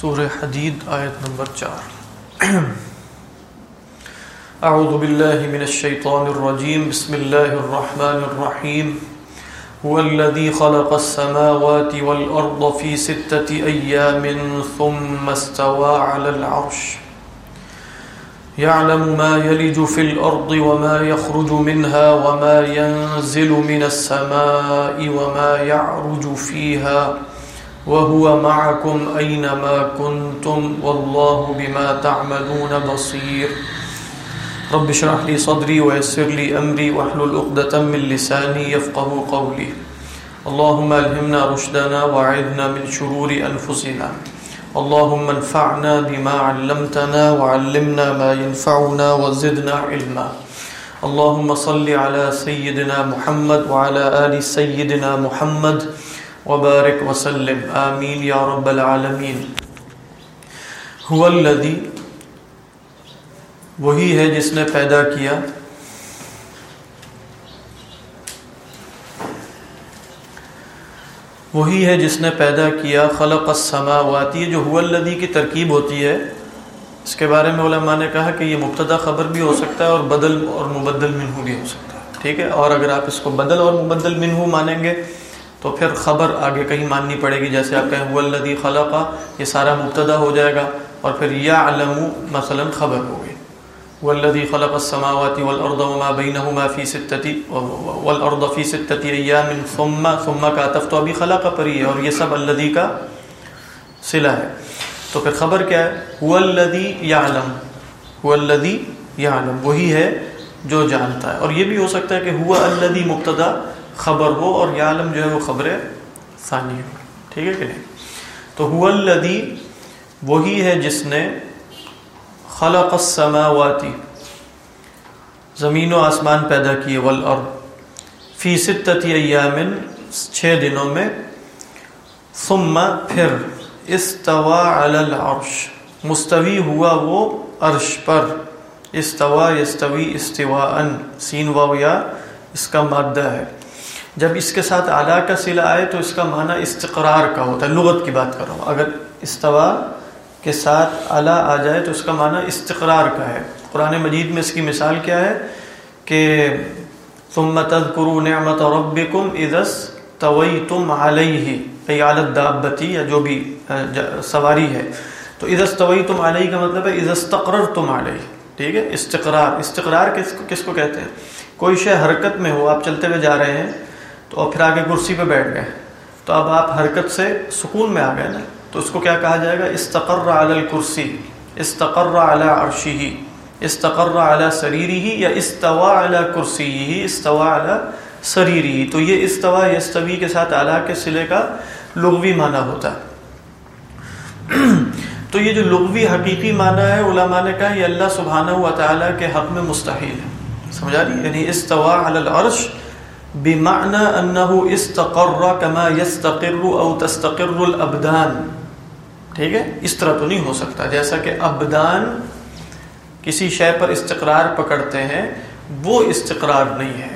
سورہ حدید آیت نمبر چار۔ اعوذ باللہ من الشیطان الرجیم، بسم اللہ الرحمن الرحیم۔ هو الذي خلق السماوات والأرض في ستة أيام ثم استوى على العرش۔ يعلم ما يلج في الأرض وما يخرج منها وما ينزل من السماء وما يعرج فيها وهو معكم أينما كنتم والله بما تعملون بصير. رب اشرح لي صدري ويسر لي أمري واحلل عقدة من لساني يفقه قولي. اللهم ألهمنا رشدنا وعذنا من شرور أنفسنا. اللهم انفعنا بما علمتنا وعلمنا ما ينفعنا وزدنا علما. اللهم صل على سيدنا محمد وعلى آل سيدنا محمد وبارك وسلم. آمين يا رب العالمين. هو الذي وہی ہے جس نے پیدا کیا وہی ہے جس نے پیدا کیا خلق السماواتی جو هو الذی کی ترکیب ہوتی ہے، اس کے بارے میں علماء نے کہا کہ یہ مبتدا خبر بھی ہو سکتا ہے اور بدل اور مبدل منہو بھی ہو سکتا ہے. ٹھیک ہے؟ اور اگر آپ اس کو بدل اور مبدل منہو مانیں گے تو پھر خبر آگے کہیں ماننی پڑے گی، جیسے آپ کہیں هو الذی یہ سارا مبتدا ہو جائے گا اور پھر یعلم مثلا خبر ہو گئی والذي خلق السماوات والارض وما بينهما في سته والارض في سته ايام ثم ثم كاتفت ابي خلق پر یہ اور یہ سب الذي کا صلہ ہے۔ تو پھر خبر کیا ہے؟ هو الذي يعلم هو الذي يعلم وہی ہے جو جانتا ہے۔ اور یہ بھی ہو سکتا ہے کہ هو الذي مبتدا خبر ہو اور يعلم جو ہے وہ خبر ثانی ہو ٹھیک ہے کہ نہیں؟ تو هو الذي وہی ہے جس نے خلق السماواتی زمین و آسمان پیدا کیے، والارض، فی ستتی ایام، چھ دنوں میں۔ ثم پھر استوا علی العرش، مستوی ہوا وہ عرش پر۔ استوا یستوی استواء، سین واو یا اس کا مادہ ہے۔ جب اس کے ساتھ اعلیٰ کا صلہ آئے تو اس کا معنی استقرار کا ہوتا ہے، لغت کی بات کر رہا ہوں۔ اگر استوا کے ساتھ اعلیٰ آ جائے تو اس کا معنی استقرار کا ہے۔ قرآن مجید میں اس کی مثال کیا ہے کہ ثم تذکروا نعمت ربکم اذا استویتم علیہ ای عالت دابتی یا جو بھی سواری ہے۔ تو اذا استویتم علیہ کا مطلب ہے اذا استقررتم علیہ۔ ٹھیک ہے؟ استقرار۔ استقرار کس کو کس کو کہتے ہیں؟ کوئی شے حرکت میں ہو، آپ چلتے ہوئے جا رہے ہیں تو اور پھر آگے کرسی پہ بیٹھ گئے۔ تو اب آپ حرکت سے سکون میں آ گئے نا۔ تو اس کو کیا کہا جائے گا؟ استقر علی الکرسی۔ استقر علی عرشی استقر علی سریری یا استوا علی کرسی ہی استوا علی سریری تو یہ استوا یستوی کے ساتھ اعلیٰ کے سلے کا لغوی معنی ہوتا ہے۔ تو یہ جو لغوی حقیقی معنی ہے، علماء نے کہا یہ اللہ سبحانہ و تعالیٰ کے حق میں مستحیل ہے۔ سمجھا رہی یعنی استوا علی العرش بمعنى انه استقر كما يستقر او تستقر الابدان۔ ٹھیک ہے؟ اس طرح تو نہیں ہو سکتا۔ جیسا کہ ابدان کسی شے پر استقرار پکڑتے ہیں، وہ استقرار نہیں ہے۔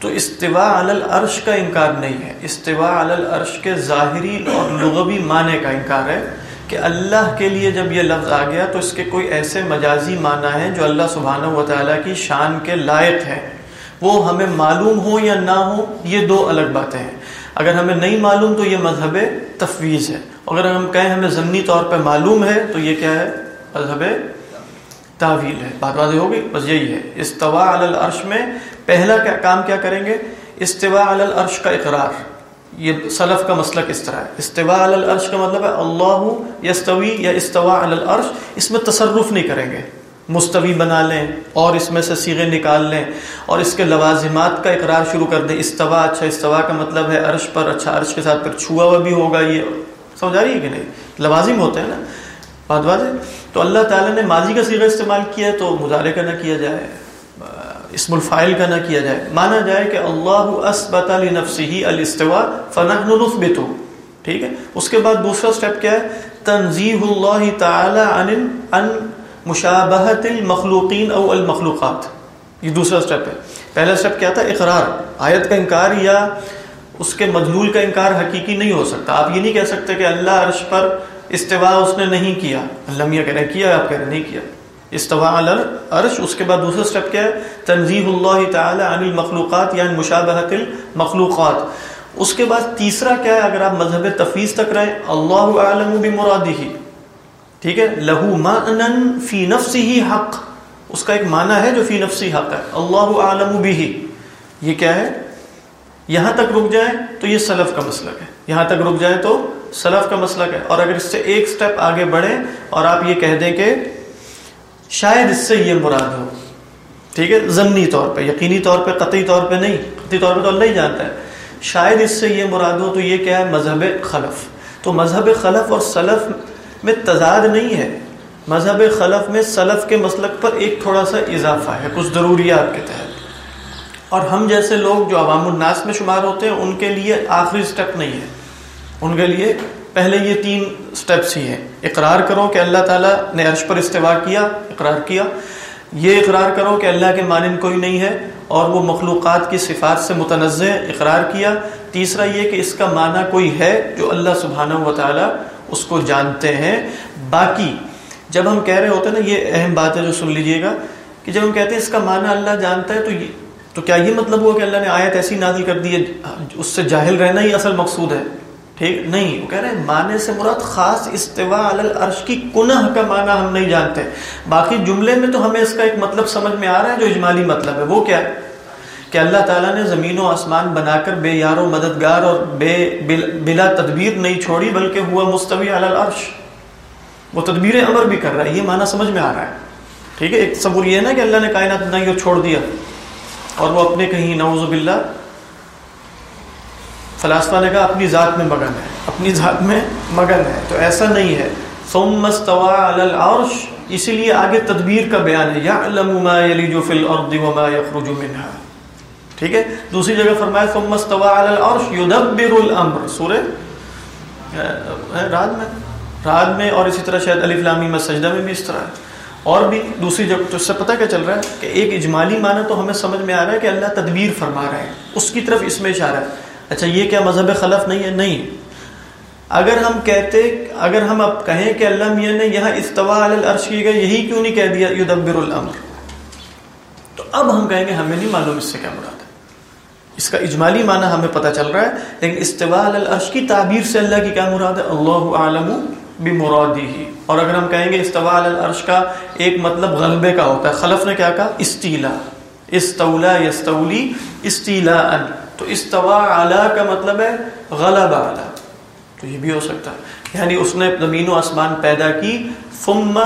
تو استوا علی العرش کا انکار نہیں ہے۔ استوا علی العرش کے ظاہری اور لغوی معنی کا انکار ہے کہ اللہ کے لیے جب یہ لفظ آ گیا تو اس کے کوئی ایسے مجازی معنی ہیں جو اللہ سبحانہ و تعالیٰ کی شان کے لائق ہیں۔ وہ ہمیں معلوم ہو یا نہ ہو یہ دو الگ باتیں ہیں۔ اگر ہمیں نہیں معلوم تو یہ مذہب تفویض ہے۔ اگر ہم کہیں ہمیں ضمنی طور پہ معلوم ہے تو یہ کیا ہے؟ مذہب تعویل ہے۔ بات واضح ہوگی؟ بس یہی ہے۔ استوا العرش میں پہلا کیا کام کیا کریں گے؟ استوا العرش کا اقرار۔ یہ سلف کا مسئلہ کس طرح ہے۔ استوا العرش کا مطلب ہے اللہ یستوی یا استوا العرش۔ اس میں تصرف نہیں کریں گے۔ مستوی بنا لیں اور اس میں سے سیغے نکال لیں اور اس کے لوازمات کا اقرار شروع کر دیں۔ استوا اچھا استوا کا مطلب ہے عرش پر اچھا عرش کے ساتھ پھر چھوا ہوا بھی ہوگا یہ۔ سمجھ آ رہی ہے کہ نہیں؟ لوازم ہوتے ہیں نا۔ بات واضح تو اللہ تعالیٰ نے ماضی کا سیغہ استعمال کیا ہے تو مظاہرے کا نہ کیا جائے، اسم الفائل کا نہ کیا جائے۔ مانا جائے کہ اللہ اسبت لنفسه الاستواء فنحن نثبته ٹھیک ہے؟ اس کے بعد دوسرا سٹیپ کیا ہے؟ تنزیہ اللہ تعالی عن ان مشابہت المخلوقین او المخلوقات. یہ دوسرا سٹیپ ہے. پہلا سٹیپ کیا تھا؟ اقرار. آیت کا انکار یا اس کے مدلول کا انکار حقیقی نہیں ہو سکتا. آپ یہ نہیں کہہ سکتے کہ اللہ عرش پر استوا اس نے نہیں کیا. اللہ میاں کہہ رہے کیا آپ کہہ رہے نہیں کیا. استوا عرش اس کے بعد دوسرا سٹیپ کیا ہے؟ تنظیح اللہ تعالی عن المخلوقات یعنی مشابہت المخلوقات. اس کے بعد تیسرا کیا ہے؟ اگر آپ مذہب تفویض تک رہے اللہ عالم بمرادہ. ٹھیک ہے؟ لہو معنن فی نفسی حق۔ اس کا ایک معنی ہے جو فی نفسی حق ہے۔ اللہ عالم بھی یہ کیا ہے؟ یہاں تک رک جائے تو یہ سلف کا مسلک ہے۔ یہاں تک رک جائے تو سلف کا مسلک ہے۔ اور اگر اس سے ایک سٹیپ آگے بڑھے اور آپ یہ کہہ دیں کہ شاید اس سے یہ مراد ہو۔ ٹھیک ہے؟ ضمنی طور پہ، یقینی طور پہ، قطعی طور پہ نہیں۔ قطعی طور پہ تو اللہ ہی جانتا ہے۔ شاید اس سے یہ مراد ہو تو یہ کیا ہے؟ مذہب خلف۔ تو مذہب خلف اور سلف میں تضاد نہیں ہے۔ مذہب خلف میں سلف کے مسلک پر ایک تھوڑا سا اضافہ ہے، کچھ ضروریات کے تحت۔ اور ہم جیسے لوگ جو عوام الناس میں شمار ہوتے ہیں، ان کے لیے آخری سٹیپ نہیں ہے۔ ان کے لیے پہلے یہ تین سٹیپس ہی ہیں۔ اقرار کرو کہ اللہ تعالیٰ نے عرش پر استوا کیا، اقرار کیا۔ یہ اقرار کرو کہ اللہ کے مانند کوئی نہیں ہے اور وہ مخلوقات کی صفات سے متنزع اقرار کیا۔ تیسرا یہ کہ اس کا معنی کوئی ہے جو اللہ سبحانہ و تعالیٰ اس کو جانتے ہیں۔ باقی جب ہم کہہ رہے ہوتے ہیں نا، یہ اہم بات ہے جو سن لیجیے گا کہ جب ہم کہتے ہیں اس کا معنی اللہ جانتا ہے، تو یہ تو کیا یہ مطلب ہوا کہ اللہ نے آیت ایسی نازل کر دی ہے اس سے جاہل رہنا ہی اصل مقصود ہے؟ ٹھیک؟ نہیں، وہ کہہ رہے ہیں معنی سے مراد خاص استوا العرش کی کنہ کا معنی ہم نہیں جانتے۔ باقی جملے میں تو ہمیں اس کا ایک مطلب سمجھ میں آ رہا ہے، جو اجمالی مطلب ہے۔ وہ کیا ہے؟ کہ اللہ تعالیٰ نے زمین و آسمان بنا کر بے یار و مددگار اور بے بلا تدبیر نہیں چھوڑی، بلکہ ہوا مستوی العرش۔ وہ تدبیر امر بھی کر رہا ہے، یہ معنی سمجھ میں آ رہا ہے۔ ٹھیک ہے، ایک صبر یہ نا کہ اللہ نے کائنات بنائی اور چھوڑ دیا اور وہ اپنے کہیں نعوذ باللہ فلاسفہ نے کہا اپنی ذات میں مگن ہے، اپنی ذات میں مگن ہے۔ تو ایسا نہیں ہے۔ ثم استوى على العرش، اسی لیے آگے تدبیر کا بیان ہے۔ يعلم ما يلج في الارض وما يخرج منها۔ ٹھیک ہے؟ دوسری جگہ فرمایا، ثم استوى على العرش يدبر الامر سورہ؟ رات میں رات میں اور اسی طرح شاید الف لام میم سجدہ میں بھی اس طرح ہے۔ اور بھی دوسری جگہ، تو اس سے پتہ کیا چل رہا ہے؟ کہ ایک اجمالی معنی تو ہمیں سمجھ میں آ رہا ہے کہ اللہ تدبیر فرما رہے ہیں اس کی طرف اس میں اشارہ ہے۔ اچھا یہ کیا مذہب خلف نہیں ہے؟ نہیں۔ اگر ہم کہتے، اگر ہم اب کہیں کہ اللہ میاں نے یہاں استوا العرش کی گئے یہی کیوں نہیں کہہ دیا؟ یدبر الامر۔ تو اب ہم کہیں گے، ہمیں نہیں معلوم اس سے کیا مراد ہے۔ اس کا اجمالی معنی ہمیں پتہ چل رہا ہے، لیکن استوا العرش کی تعبیر سے اللہ کی کیا مراد ہے؟ اللہ عالم بمرادی ہی اور اگر ہم کہیں گے استوا العرش کا ایک مطلب غلبے کا ہوتا ہے، خلف نے کیا کہا؟ استیلا۔ استولا یستولی استیلا ان تو استوا اعلی کا مطلب ہے غلب اعلی تو یہ بھی ہو سکتا ہے۔ یعنی اس نے زمین و آسمان پیدا کی، ثم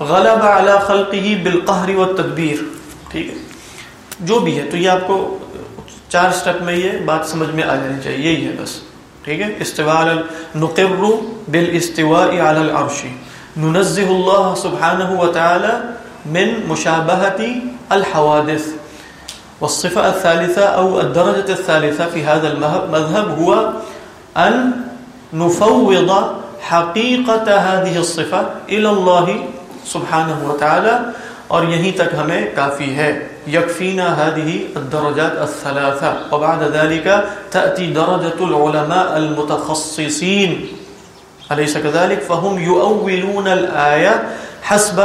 غلب اعلی خلقه بالقهر والتدبیر۔ ٹھیک ہے؟ جو بھی ہے، تو یہ آپ کو چار سٹیپ میں یہ بات سمجھ میں آ جانی چاہیے، یہی ہے بس۔ ٹھیک ہے؟ استواء نقر بالاستواء على العرش۔ ننزه الله سبحانه وتعالى من مشابهة الحوادث۔ والصفة الثالثة أو الدرجة الثالثة في هذا المذهب هو أن نفوض حقيقة هذه الصفة إلى الله سبحانه وتعالى اور یہیں تک ہمیں کافی ہے۔ یکفینا هذه الدرجات الثلاثة. وبعد ذلك تأتي درجة العلماء المتخصصين. أليس كذلك؟ فهم يؤولون الآية حسب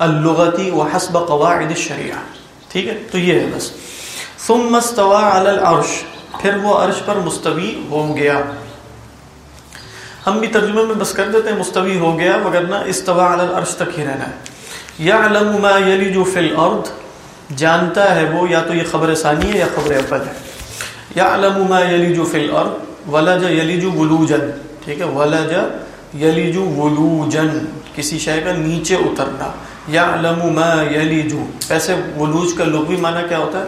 اللغة وحسب قواعد الشريعة. ٹھیک ہے؟ تو یہ ہے بس. ثم استوى على العرش. پھر وہ عرش پر مستوی ہو گیا. ہم بھی ترجمے میں بس کر دیتے ہیں، مستوی ہو گیا، مگر وگرنہ استوا علی العرش تک ہی رہنا ہے. یعلم ما یلج فی الارض جانتا ہے وہ یا تو یہ خبر ثانی ہے یا خبر اول ہے۔ یعلم ما یلج فی الارض، ولج یلج ولوجا۔ ٹھیک ہے، ولج یلج ولوجن کسی شے کا نیچے اترنا۔ یعلم ما یلج۔ ویسے ولوج کا لغوی معنی کیا ہوتا ہے؟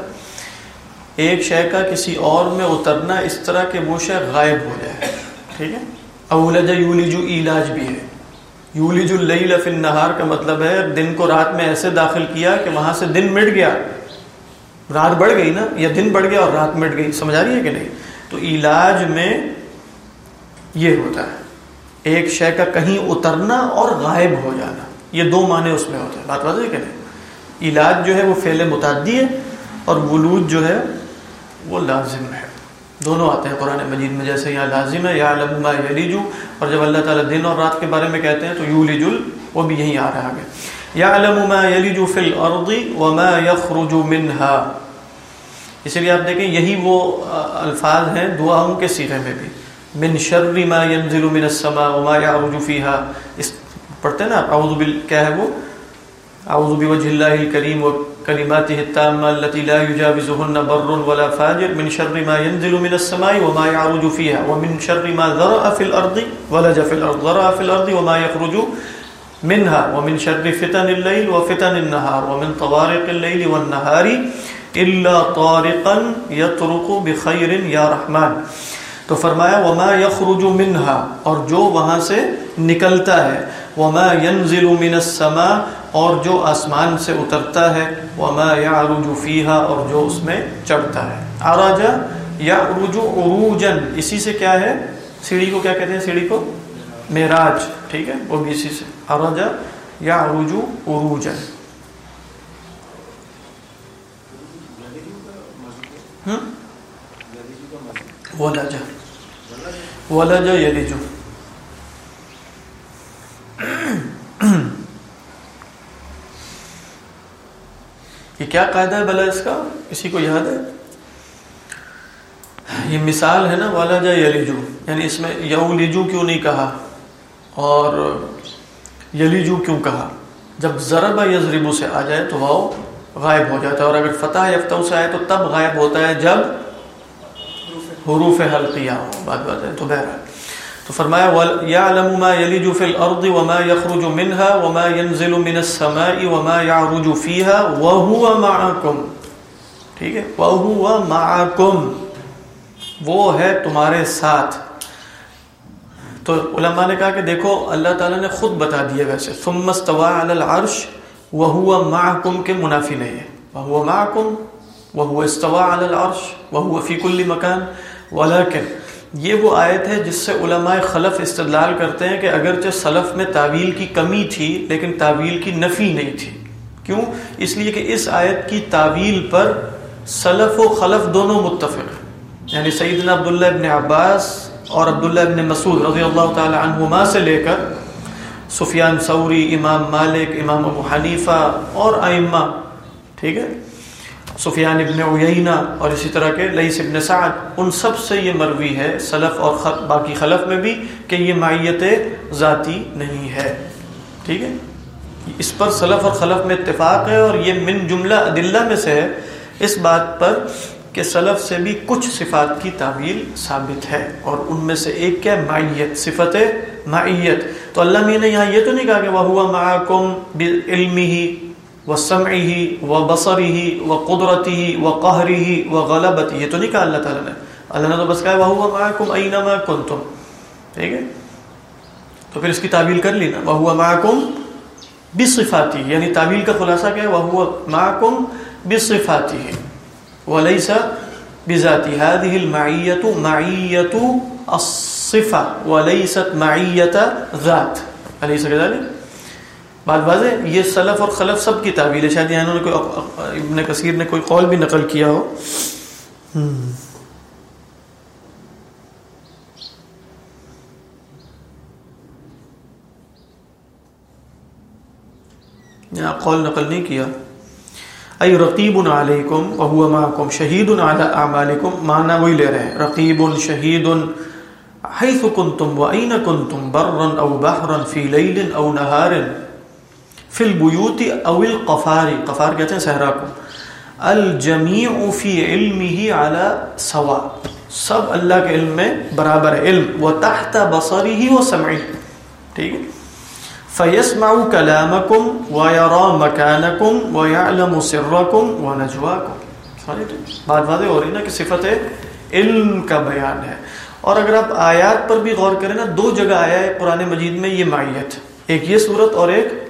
ایک شے کا کسی اور میں اترنا، اس طرح کہ وہ شے غائب ہو جائے۔ ٹھیک ہے۔ اولج یولج علاج بھی ہے۔ یولج اللیل فی النہار کا مطلب ہے دن کو رات میں ایسے داخل کیا کہ وہاں سے دن مٹ گیا۔ رات بڑھ گئی نا، یا دن بڑھ گیا اور رات مٹ گئی۔ سمجھ آ رہی ہے کہ نہیں؟ تو علاج میں یہ ہوتا ہے۔ ایک شے کا کہیں اترنا اور غائب ہو جانا۔ یہ دو معنی اس میں ہوتے ہیں۔ بات واضح ہے کہ نہیں؟ علاج جو ہے وہ فعل متعدی ہے اور ولود جو ہے وہ لازم ہے۔ دونوں آتے ہیں قرآن مجید میں، جیسے یہاں لازم ہے یا لما یلیجو اور جب اللہ تعالیٰ دن اور رات کے بارے میں کہتے ہیں تو یو لجل وہ بھی یہیں آ رہا ہے یا علم ما یلیجو فی الارض وما یخرج منها اسی لیے آپ دیکھیں، یہی وہ الفاظ ہیں دعاؤں کے سیغے میں بھی۔ من شر ما ينزل من السماء وما يعرج فيها اس پڑھتے ہیں نا، اعوذ بال، کیا ہے وہ؟ اعوذ بوجه الله الكريم وكلماته التامه التي لا يجاوزهن بر ولا فاجر من شر ما ينزل من السماء وما يعرج فيها، ومن شر ما ذرأ في الارض ولج في الارض ذرأ في الارض وما يخرج منها، ومن شر فتن الليل وفتن النهار، ومن طوارق الليل والنهار الا طارقا يطرق بخير يا رحمن. تو فرمایا وما یخرج منہا اور جو وہاں سے نکلتا ہے وما ينزل من السماء اور جو آسمان سے اترتا ہے وما يعرج فيها اور جو اس میں چڑھتا ہے۔ آراجا یعرج عروجا اسی سے کیا ہے؟ سیڑھی کو کیا کہتے ہیں؟ سیڑھی کو معراج ٹھیک ہے؟ وہ بھی اسی سے۔ آراجا یعرج عروجا۔ ہم؟ ولجا ولجا یلجو یہ کیا قاعدہ ہے بلا اس کا کسی کو یاد ہے یہ مثال ہے نا ولجا یلجو یعنی اس میں یولیجو کیوں نہیں کہا اور یلیجو کیوں کہا جب ضرب یضربو سے آ جائے تو وہ غائب ہو جاتا ہے اور اگر فتح یفتہ سے آئے تو تب غائب ہوتا ہے جب حروف حلقیہ ہو بات بات ہے، تو بہرحال۔ تو فرمایا یعلم ما یلج فی الارض وما یخرج منها وما ينزل من السماء وما يعرج فيها وهو معكم ٹھیک ہے؟ وهو معكم وہ ہے تمہارے ساتھ۔ تو علماء نے کہا کہ دیکھو، اللہ تعالیٰ نے خود بتا دیا ویسے۔ ثم استوى على العرش وهو معكم کے منافی نہیں ہے۔ وهو معكم وهو استوى على العرش وهو في كل مكان ولیکن یہ وہ آیت ہے جس سے علماء خلف استدلال کرتے ہیں کہ اگرچہ سلف میں تعویل کی کمی تھی، لیکن تعویل کی نفی نہیں تھی۔ کیوں؟ اس لیے کہ اس آیت کی تعویل پر سلف و خلف دونوں متفق یعنی سیدنا عبداللہ ابن عباس اور عبداللہ ابن مسعود رضی اللہ تعالی عنہما سے لے کر سفیان ثوری، امام مالک، امام ابو حنیفہ اور ائمہ، ٹھیک ہے؟ سفیان ابن عیینہ اور اسی طرح کے لئیس ابن سعد، ان سب سے یہ مروی ہے سلف اور خط باقی خلف میں بھی کہ یہ معیت ذاتی نہیں ہے۔ ٹھیک ہے؟ اس پر سلف اور خلف میں اتفاق ہے اور یہ من جملہ عدلہ میں سے ہے۔ اس بات پر کہ سلف سے بھی کچھ صفات کی تعویل ثابت ہے اور ان میں سے ایک کیا؟ معیت، صفت معیت۔ تو اللہ میاں نے یہاں یہ تو نہیں کہا کہ وہ ہوا معکم علمی ہی و سمعی و بصری ہی و قدرتی ہی و قہری ہی و غلبتی یہ تو نہیں کہا اللہ تعالیٰ نے. اللہ نے تو بس کہا وہ معکم اینما کنتم ٹھیک ہے؟ تو پھر اس کی تعبیل کر لی نا وہ معکم بصفاتی یعنی تعبیل کا خلاصہ کیا ہے؟ وہ معکم بصفاتی وليس بذاتی هذه المعیت معیت الصفة. وليست معیت ذات. علیہ كذلك؟ بات واضح یہ سلف اور خلف سب کی تعبیر ہے۔ شاید یہاں نے کوئی ابن کثیر نے کوئی قول بھی نقل کیا ہو۔ یہاں قول نقل نہیں کیا۔ ای رقیب علیکم وهو معکم شہید علی اعمالکم۔ معنی وہی لے رہے ہیں۔ رقیب شہید حیث کنتم و این کنتم برا او بحرا فی لیل او نهار فی البیوت او القفار. قفار کہتے ہیں صحرا کو. الجمیع فی علمه على سوا. سب اللہ کے علم میں برابر ہے. علم. و تحت بصره و سمعه ٹھیک ہے؟ فیسمع کلامکم و یرا مکانکم و یعلم سرکم و نجواکم. بات واضح ہو رہی نا کہ صفت علم کا بیان ہے. اور اگر آپ آیات پر بھی غور کریں نا، دو جگہ آیا ہے قرآن مجید میں یہ معیت. ایک یہ صورت اور ایک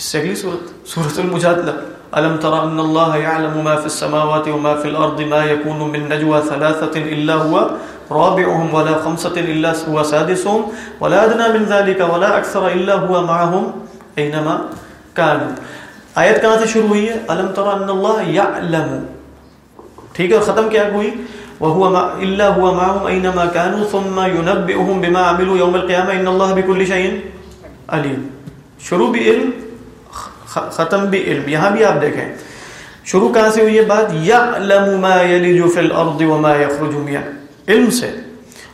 اس سے اگلی صورت سورة المجادلة ألم ترى أن الله يعلم ما في السماوات وما في الأرض ما يكون من نجوى ثلاثة إلا هو رابعهم ولا خمسة إلا هو سادسهم ولا أدنى من ذلك ولا أكثر إلا هو معهم أينما كانوا آیت کہاں سے شروع ہوئی ہے؟ الم ترى ان اللہ یعلم۔ ٹھیک ہے، اور ختم کیا ہوئی؟ وهو ما الا هو معهم اينما كانوا ثم ينبئهم بما عملوا يوم القيامه ان الله بكل شيء عليم شروع بھی علم ختم بھی علم، یہاں بھی آپ دیکھیں۔ شروع کہاں سے ہوئی یہ بات؟ یعلم ما یلج فی الارض وما یخرج منها علم سے۔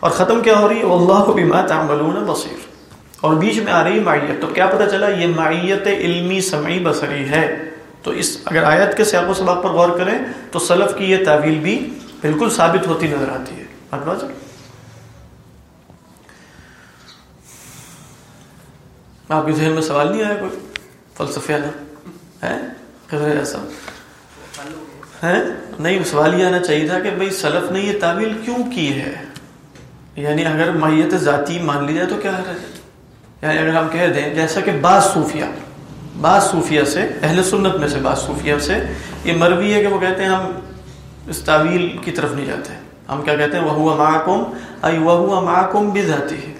اور ختم کیا ہو رہی ہے؟ واللہ بما تعملون بصیر۔ اور بیچ میں آ رہی معیت۔ تو کیا پتہ چلا یہ معیت علمی سمعی بصری ہے۔ تو اس اگر آیت کے سیاق و سباق پر غور کریں تو سلف کی یہ تعویل بھی بالکل ثابت ہوتی نظر آتی ہے۔ آپ کے ذہن میں سوال نہیں آیا کوئی؟ فلسفیانہ ہے ایسا۔ ہے نہیں سوال یہ آنا چاہیے تھا کہ بھائی سلف نے یہ تعویل کیوں کی ہے؟ یعنی اگر ماہیت ذاتی مان لی جائے تو کیا ہے؟ یعنی اگر ہم کہہ دیں، جیسا کہ بعض صوفیہ بعض صوفیہ سے، اہل سنت میں سے بعض صوفیہ سے، یہ مروی ہے کہ وہ کہتے ہیں ہم اس تعویل کی طرف نہیں جاتے۔ ہم کیا کہتے ہیں؟ وہ معکم ائی وہ معکم بھی ذاتی ہے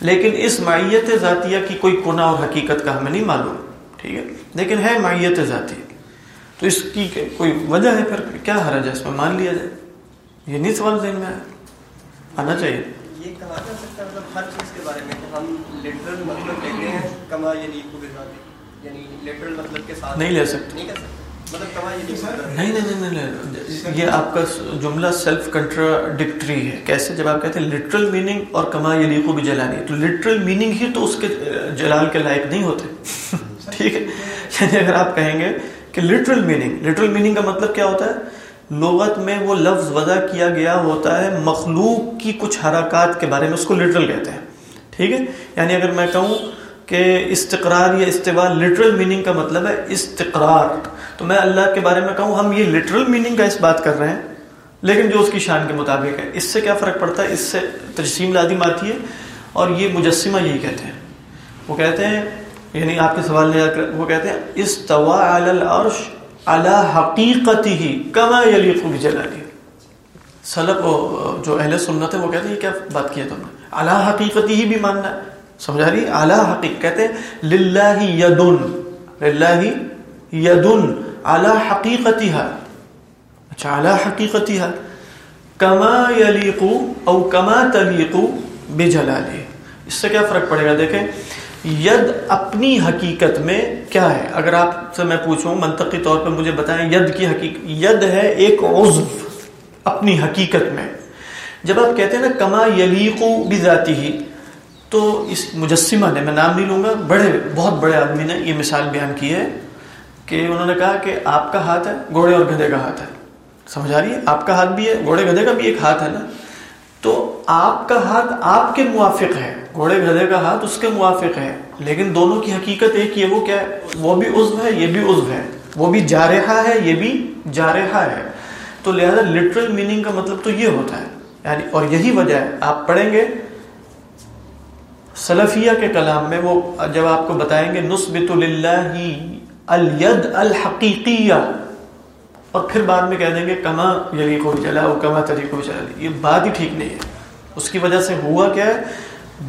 لیکن اس معیت ذاتیہ کی کوئی کنا اور حقیقت کا ہمیں نہیں معلوم۔ ٹھیک ہے؟ لیکن ہے معیت ذاتی تو اس کی کوئی وجہ ہے پھر کیا حرج ہے؟ اس میں مان لیا جائے۔ یہ نہیں سوال ذہن میں آنا چاہیے۔ یہ کہا جا سکتا ہے مطلب ہر چیز کے بارے میں ہم لٹرل مطلب کہتے ہیں کما یعنی یعنی لٹرل مطلب کے ساتھ نہیں لے سکتے۔ نہیں سکتے۔ نہیں نہیں نہیں یہ آپ کا جملہ سیلف کنٹراڈکٹری ہے۔ کیسے؟ جب آپ کہتے ہیں لٹرل میننگ اور کما یلیقو بھی جلانی تو لٹرل میننگ ہی تو اس کے جلال کے لائق نہیں ہوتے۔ ٹھیک ہے؟ یعنی اگر آپ کہیں گے کہ لٹرل میننگ لٹرل میننگ کا مطلب کیا ہوتا ہے؟ لغت میں وہ لفظ وضع کیا گیا ہوتا ہے مخلوق کی کچھ حرکات کے بارے میں، اس کو لٹرل کہتے ہیں۔ ٹھیک ہے؟ یعنی اگر میں کہوں کہ استقرار یا استوا لٹرل میننگ کا مطلب ہے استقرار۔ تو میں اللہ کے بارے میں کہوں، ہم یہ لٹرل میننگ کا اس بات کر رہے ہیں، لیکن جو اس کی شان کے مطابق ہے۔ اس سے کیا فرق پڑتا ہے؟ اس سے تجسیم لازم آتی ہے، اور یہ مجسمہ یہی کہتے ہیں۔ وہ کہتے ہیں یعنی آپ کے سوال لے کر وہ کہتے ہیں، استوا علی العرش علی حقیقتی ہی کما یلیق بجلالی سلب جو اہل سنت ہے وہ کہتے ہیں کیا بات کی ہے تم نے؟ اعلی حقیقتی ہی بھی ماننا ہے۔ سمجھا رہی؟ اعلی حقیقت کہتے ہیں، للہ یدن۔ للہ یدن اعلی حقیقتی ہے اچھا اعلی حقیقتی ہے کما یلیق او کما تلیق بجلالی۔ اس سے کیا فرق پڑے گا؟ دیکھیں ید اپنی حقیقت میں کیا ہے؟ اگر آپ سے میں پوچھوں، منطقی طور پہ مجھے بتائیں، ید کی حقیقت ید ہے ایک عضو اپنی حقیقت میں۔ جب آپ کہتے ہیں نا، کما یلیق بذاتی ہی تو اس مجسمہ نے، میں نام نہیں لوں گا، بڑے، بہت بڑے آدمی نے یہ مثال بیان کی ہے کہ انہوں نے کہا کہ آپ کا ہاتھ ہے، گھوڑے اور گدھے کا ہاتھ ہے۔ سمجھ آ رہی ہے آپ کا ہاتھ بھی ہے، گھوڑے، گدھے کا بھی ایک ہاتھ ہے نا؟ تو آپ کا ہاتھ آپ کے موافق ہے۔ گھوڑے گدھے کا ہاتھ اس کے موافق ہے۔ لیکن دونوں کی حقیقت ایک ہی ہے، وہ کیا ہے؟ وہ بھی عزو ہے، یہ بھی عزو ہے۔ وہ بھی جا رہا ہے، یہ بھی جا رہا ہے۔ تو لہذا لٹرل میننگ کا مطلب تو یہ ہوتا ہے۔ یعنی اور یہی وجہ ہے۔ آپ پڑھیں گے۔ سلفیہ کے کلام میں وہ جب آپ کو بتائیں گے، نسبت اللہ الید الحقیقیہ۔ اور پھر بعد میں کہہ دیں گے کما یلی کو جلا کما طریق کو چلا۔ یہ بات ہی ٹھیک نہیں ہے۔ اس کی وجہ سے ہوا کیا ہے؟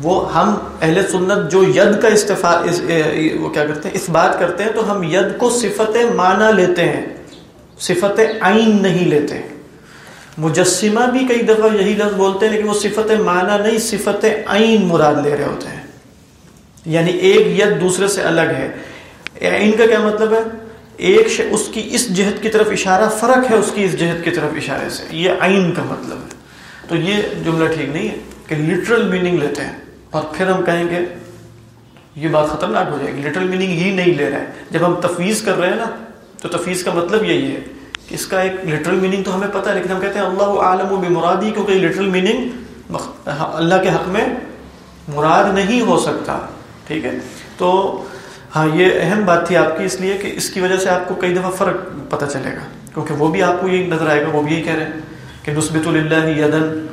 وہ ہم اہل سنت جو ید کا استفا وہ کیا کرتے ہیں؟ اس بات کرتے ہیں تو ہم ید کو صفت معنی لیتے ہیں۔ صفت عین نہیں لیتے مجسمہ بھی کئی دفعہ یہی لفظ بولتے ہیں، لیکن وہ صفت معنی نہیں، صفت عین مراد لے رہے ہوتے ہیں۔ یعنی ایک ید دوسرے سے الگ ہے۔ عین کا کیا مطلب ہے؟ ایک اس کی اس جہت کی طرف اشارہ، فرق ہے اس کی اس جہت کی طرف اشارے سے۔ یہ عین کا مطلب ہے۔ تو یہ جملہ ٹھیک نہیں ہے کہ لٹرل میننگ لیتے ہیں اور پھر ہم کہیں گے یہ بات خطرناک ہو جائے گی۔ لٹرل میننگ ہی نہیں لے رہے ہیں۔ جب ہم تفویض کر رہے ہیں نا، تو تفویض کا مطلب یہی ہے کہ اس کا ایک لٹرل میننگ تو ہمیں پتہ ہے، لیکن ہم کہتے ہیں اللہ عالم و بمرادی، کیونکہ لٹرل میننگ اللہ کے حق میں مراد نہیں ہو سکتا۔ ٹھیک ہے؟ تو ہاں یہ اہم بات تھی آپ کی، اس لیے کہ اس کی وجہ سے آپ کو کئی دفعہ فرق پتہ چلے گا۔ کیونکہ وہ بھی آپ کو یہی نظر آئے گا، وہ بھی یہی کہہ رہے ہیں کہ نسبت اللہ یدن،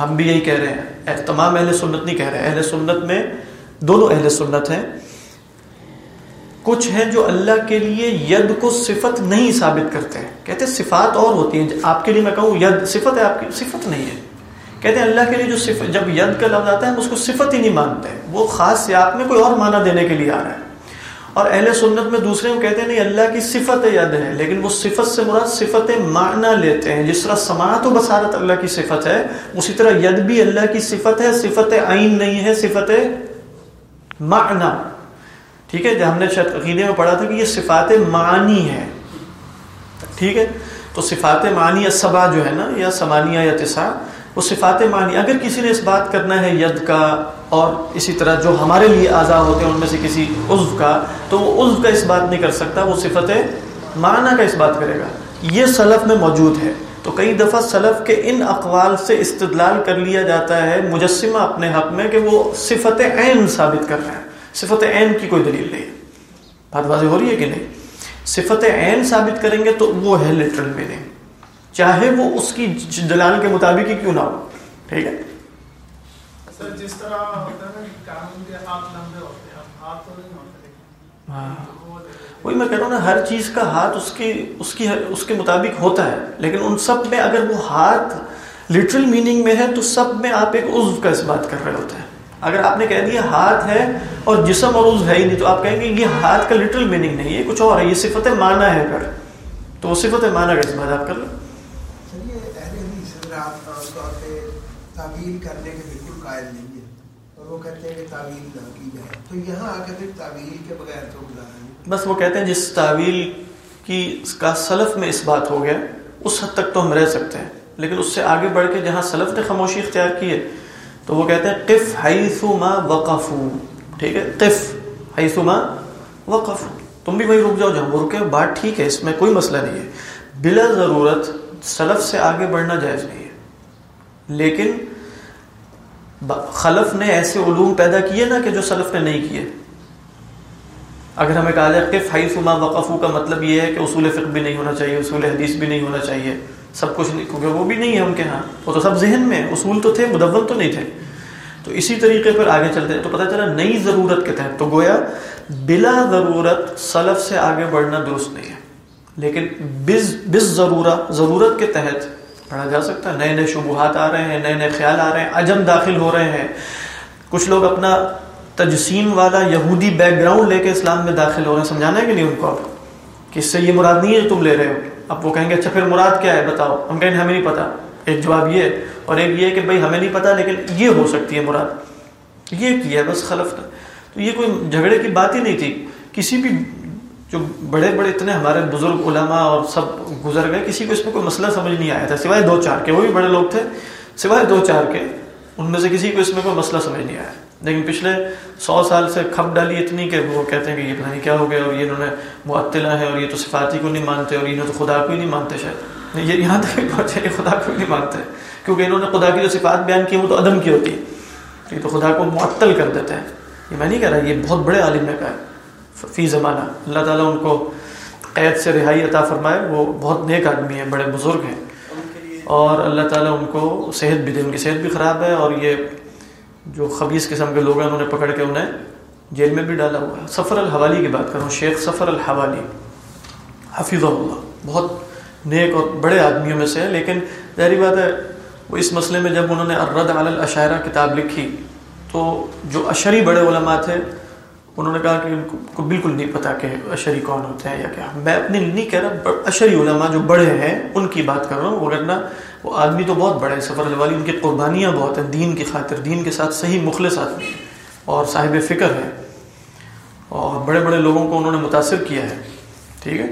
ہم بھی یہی کہہ رہے ہیں۔ تمام اہل سنت نہیں کہہ رہے، اہل سنت میں دونوں اہل سنت ہیں۔ کچھ ہیں جو اللہ کے لیے ید کو صفت نہیں ثابت کرتے۔ کہتے ہیں صفات اور ہوتی ہیں۔ آپ کے لیے میں کہوں، ید صفت ہے، آپ کی صفت نہیں ہے۔ کہتے ہیں اللہ کے لیے جو صفت جب ید کا لفظ آتا ہے، ہم اس کو صفت ہی نہیں مانتے۔ وہ خاص سیاق میں کوئی اور معنی دینے کے لیے آ رہا ہے۔ اور اہل سنت میں دوسرے کو کہتے ہیں، نہیں، اللہ کی صفت ید ہے، لیکن وہ صفت سے مراد صفت معنی لیتے ہیں۔ جس طرح سماعت و بصارت اللہ کی صفت ہے، اسی طرح ید بھی اللہ کی صفت ہے، صفت عین نہیں ہے، صفت معنی۔ ٹھیک ہے جب ہم نے شاید عقیدے میں پڑھا تھا کہ یہ صفات معنی ہے۔ ٹھیک ہے، تو صفات معنی یا سبا جو ہے نا، یا سمانیہ یا تسا وہ صفات معنی، اگر کسی نے اس بات کرنا ہے ید کا اور اسی طرح جو ہمارے لیے آزاد ہوتے ہیں، ان میں سے کسی عضو کا، تو وہ عضو کا اس بات نہیں کر سکتا، وہ صفت معنی کا اس بات کرے گا۔ یہ سلف میں موجود ہے۔ تو کئی دفعہ سلف کے ان اقوال سے استدلال کر لیا جاتا ہے مجسمہ اپنے حق میں کہ وہ صفت عین ثابت کر رہے ہیں۔ صفت عین کی کوئی دلیل نہیں۔ بات واضح ہو رہی ہے کہ نہیں؟ صفت عین ثابت کریں گے تو وہ ہے لٹرل میننگ چاہے وہ اس کی دلال کے مطابق ہی کیوں نہ ہو۔ ٹھیک ہے؟ جس طرح ہاں۔ وہی میں کہہ رہا ہوں نا ہر چیز کا ہاتھ اس کی اس کی اس کے مطابق ہوتا ہے لیکن ان سب میں اگر وہ ہاتھ لٹرل میننگ میں ہے تو سب میں آپ ایک عضو کا اس بات کر رہے ہوتے ہیں۔ اگر آپ نے کہہ دیا ہاتھ ہے اور جسم اور عضو ہے ہی نہیں تو آپ کہیں گے یہ ہاتھ کا لٹرل میننگ نہیں ہے کچھ اور ہے یہ صفت معنی ہے۔ اگر تو وہ صفت معنی کا اس بات آپ کر لیں۔ تعویل کرنے کے بالکل قائل نہیں ہے۔ اور وہ کہتے ہیں کہ تعویل نہ کی جائے۔ تو یہاں آ کے پھر تعویل کے بغیر تو گزارا بس وہ کہتے ہیں جس تعویل کی کا سلف میں اس بات ہو گیا، اس حد تک تو ہم رہ سکتے ہیں۔ لیکن اس سے آگے بڑھ کے جہاں سلف نے خاموشی اختیار کی ہے، تو وہ کہتے ہیں قف حیث ما وقفو۔ ٹھیک ہے؟ قف حیث ما وقفو۔ تم بھی وہی رک جاؤ جہاں وہ رکے، بات ٹھیک ہے، اس میں کوئی مسئلہ نہیں ہے۔ بلا ضرورت سلف سے آگے بڑھنا جائز نہیں ہے۔ لیکن خلف نے ایسے علوم پیدا کیے نا کہ جو سلف نے نہیں کیے۔ اگر ہمیں کہا جائے کہ فائف ما وقفو کا مطلب یہ ہے کہ اصول فقہ بھی نہیں ہونا چاہیے، اصول حدیث بھی نہیں ہونا چاہیے، سب کچھ نہیں، کیونکہ وہ بھی نہیں ہے ان کے ہاں۔ وہ تو سب ذہن میں اصول تو تھے، مدون تو نہیں تھے۔ تو اسی طریقے پر آگے چلتے ہیں۔ تو پتہ چلا نئی ضرورت کے تحت، تو گویا بلا ضرورت سلف سے آگے بڑھنا درست نہیں ہے۔ لیکن بز بز ضرورت ضرورت کے تحت پڑھا جا سکتا ہے۔ نئے نئے شبہات آ رہے ہیں، نئے نئے خیال آ رہے ہیں، عجم داخل ہو رہے ہیں۔ کچھ لوگ اپنا تجسیم والا یہودی بیک گراؤنڈ لے کے اسلام میں داخل ہو رہے ہیں۔ سمجھانا ہے کہ نہیں ان کو اب کہ اس سے یہ مراد نہیں ہے جو تم لے رہے ہو۔ اب وہ کہیں گے اچھا پھر مراد کیا ہے؟ بتاؤ۔ ہم کہیں ہمیں نہیں پتا۔ ایک جواب یہ ہے۔ اور ایک یہ کہ بھائی، ہمیں نہیں پتا، لیکن یہ ہو سکتی ہے مراد۔ یہ کیا ہے؟ بس خلف تھا۔ تو یہ کوئی جھگڑے کی بات ہی نہیں تھی۔ کسی بھی جو بڑے بڑے اتنے ہمارے بزرگ علماء اور سب گزر گئے، کسی کو اس میں کوئی مسئلہ سمجھ نہیں آیا تھا، سوائے دو چار کے، وہ بھی بڑے لوگ تھے، سوائے دو چار کے، ان میں سے کسی کو اس میں کوئی مسئلہ سمجھ نہیں آیا۔ لیکن پچھلے سو سال سے کھپ ڈالی اتنی کہ وہ کہتے ہیں کہ یہ پتہ نہیں کیا ہو گیا، اور یہ انہوں نے معطلہ ہیں اور یہ تو صفاتی کو نہیں مانتے اور انہوں تو خدا کو ہی نہیں مانتے شاید۔ یہ یہاں تک پہنچے، یہ خدا کو نہیں مانتے، کیونکہ انہوں نے خدا کی جو صفات بیان کی وہ تو عدم کی ہوتی ہے یہ تو خدا کو معطل کر دیتے ہیں۔ یہ میں نہیں کہہ رہا، یہ بہت بڑے عالم نے کہا ہے۔ فی زمانہ۔ اللہ تعالیٰ ان کو قید سے رہائی عطا فرمائے۔ وہ بہت نیک آدمی ہیں، بڑے بزرگ ہیں۔ اور اللہ تعالیٰ ان کو صحت بھی دے، ان کی صحت بھی خراب ہے۔ اور یہ جو خبیص قسم کے لوگ ہیں، انہوں نے پکڑ کے انہیں جیل میں بھی ڈالا ہوا ہے۔ سفر الحوالی کی بات کروں، شیخ سفر الحوالی حفیظ اللہ بہت نیک اور بڑے آدمیوں میں سے ہے لیکن ظاہری بات ہے، وہ اس مسئلے میں جب انہوں نے الرد علی العشاعرہ کتاب لکھی، تو جو اشری بڑے علماء تھے انہوں نے کہا کہ ان کو بالکل نہیں پتا کہ اشری کون ہوتے ہیں یا کیا۔ میں اپنی نہیں کہہ رہا اشری علماء جو بڑے ہیں، ان کی بات کر رہا ہوں۔ وغیرہ وہ آدمی تو بہت بڑے سفر والی، ان کی قربانیاں بہت ہیں، دین کی خاطر، دین کے ساتھ صحیح مخلص آدمی اور صاحب فکر ہے اور بڑے بڑے لوگوں کو انہوں نے متاثر کیا ہے۔ ٹھیک ہے؟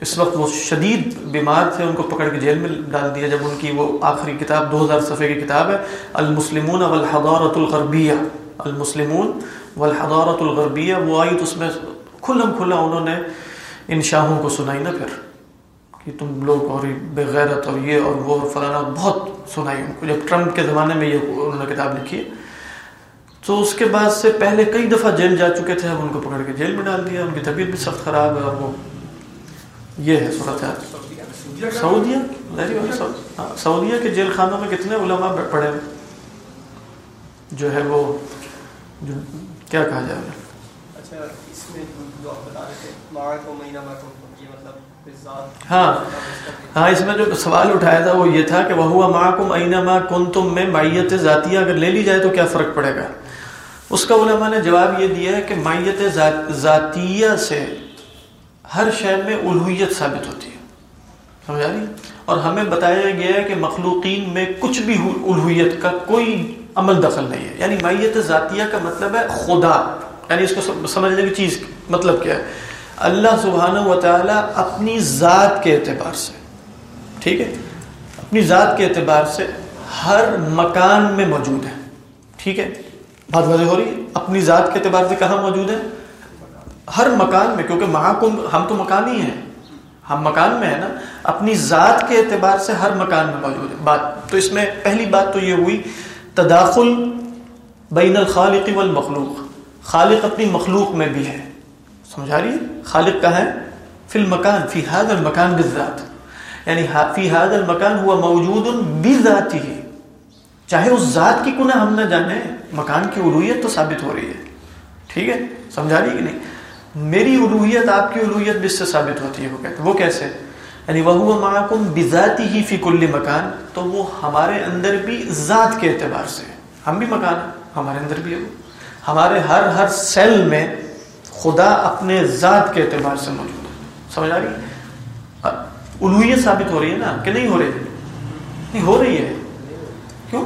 اس وقت وہ شدید بیمار تھے، ان کو پکڑ کے جیل میں ڈال دیا، جب ان کی وہ آخری کتاب، دو ہزار صفحے کی کتاب ہے، المسلمون والحضارت الغربیہ المسلمون والحضارت الغربیہ وہ آئی تو اس میں کھلم کھلا انہوں نے ان شاہوں کو سنائی نا پھر کہ تم لوگ اور بغیرت اور یہ اور وہ اور فلانا بہت سنائی ان کو، جب ٹرمپ کے زمانے میں یہ انہوں نے کتاب لکھی ہے۔ تو اس کے بعد سے پہلے کئی دفعہ جیل جا چکے تھے، اب ان کو پکڑ کے جیل میں ڈال دیا، ان کی طبیعت بھی سخت خراب ہے اور وہ یہ ہے صورت ہے سعودیہ ہاں، سعودیہ کے جیل خانوں میں کتنے علماء پڑے جو ہے وہ جو کیا کہا جائے گا؟ ہاں ہاں اس میں جو سوال اٹھایا تھا وہ یہ تھا کہ وہ ہوا ماں کم اینا ماں کن تم میں مائیت ذاتیہ اگر لے لی جائے تو کیا فرق پڑے گا؟ اس کا علماء نے جواب یہ دیا ہے کہ مائیت ذاتیہ سے ہر شہر میں الوحیت ثابت ہوتی ہے۔ سمجھا رہی اور ہمیں بتایا گیا ہے کہ مخلوقین میں کچھ بھی الوحیت کا کوئی عمل دخل نہیں ہے۔ یعنی مائیت ذاتیہ کا مطلب ہے خدا۔ یعنی اس کو سمجھنے کی چیز مطلب کیا ہے؟ اللہ سبحانہ و تعالیٰ اپنی ذات کے اعتبار سے، ٹھیک ہے؟ اپنی ذات کے اعتبار سے ہر مکان میں موجود ہے۔ ٹھیک ہے؟ بات واضح ہو رہی ہے؟ اپنی ذات کے اعتبار سے کہاں موجود ہے؟ ہر مکان میں، کیونکہ محکم ہم تو مکان ہی ہیں۔ ہم مکان میں ہیں نا۔ اپنی ذات کے اعتبار سے ہر مکان میں موجود ہے۔ بات، تو اس میں پہلی بات تو یہ ہوئی تداخل بین الخالق والمخلوق۔ خالق اپنی مخلوق میں بھی ہے۔ سمجھا رہی ہے خالق کا ہے؟ فی المکان، فی حاد المکان بالذات۔ یعنی فی حاد المکان ہوا موجود بذاتی ہی چاہے اس ذات کی کنہ ہم نہ جانے مکان کی الوحیت تو ثابت ہو رہی ہے۔ ٹھیک ہے؟ سمجھا رہی کہ نہیں؟ میری الوحیت آپ کی الوحیت بھی اس سے ثابت ہوتی ہے، وہ کہتے وہ کیسے یعنی وہ معکم بذاتی ہی فی کل مکان۔ تو وہ ہمارے اندر بھی ذات کے اعتبار سے ہم بھی مکان ہیں، ہمارے اندر بھی ہے وہ۔ ہمارے ہر ہر سیل میں خدا اپنے ذات کے اعتبار سے موجود ہے۔ سمجھ آ رہی ہے؟ الوحیت ثابت ہو رہی ہے نا کہ نہیں ہو رہی؟ نہیں، ہو رہی ہے۔ کیوں؟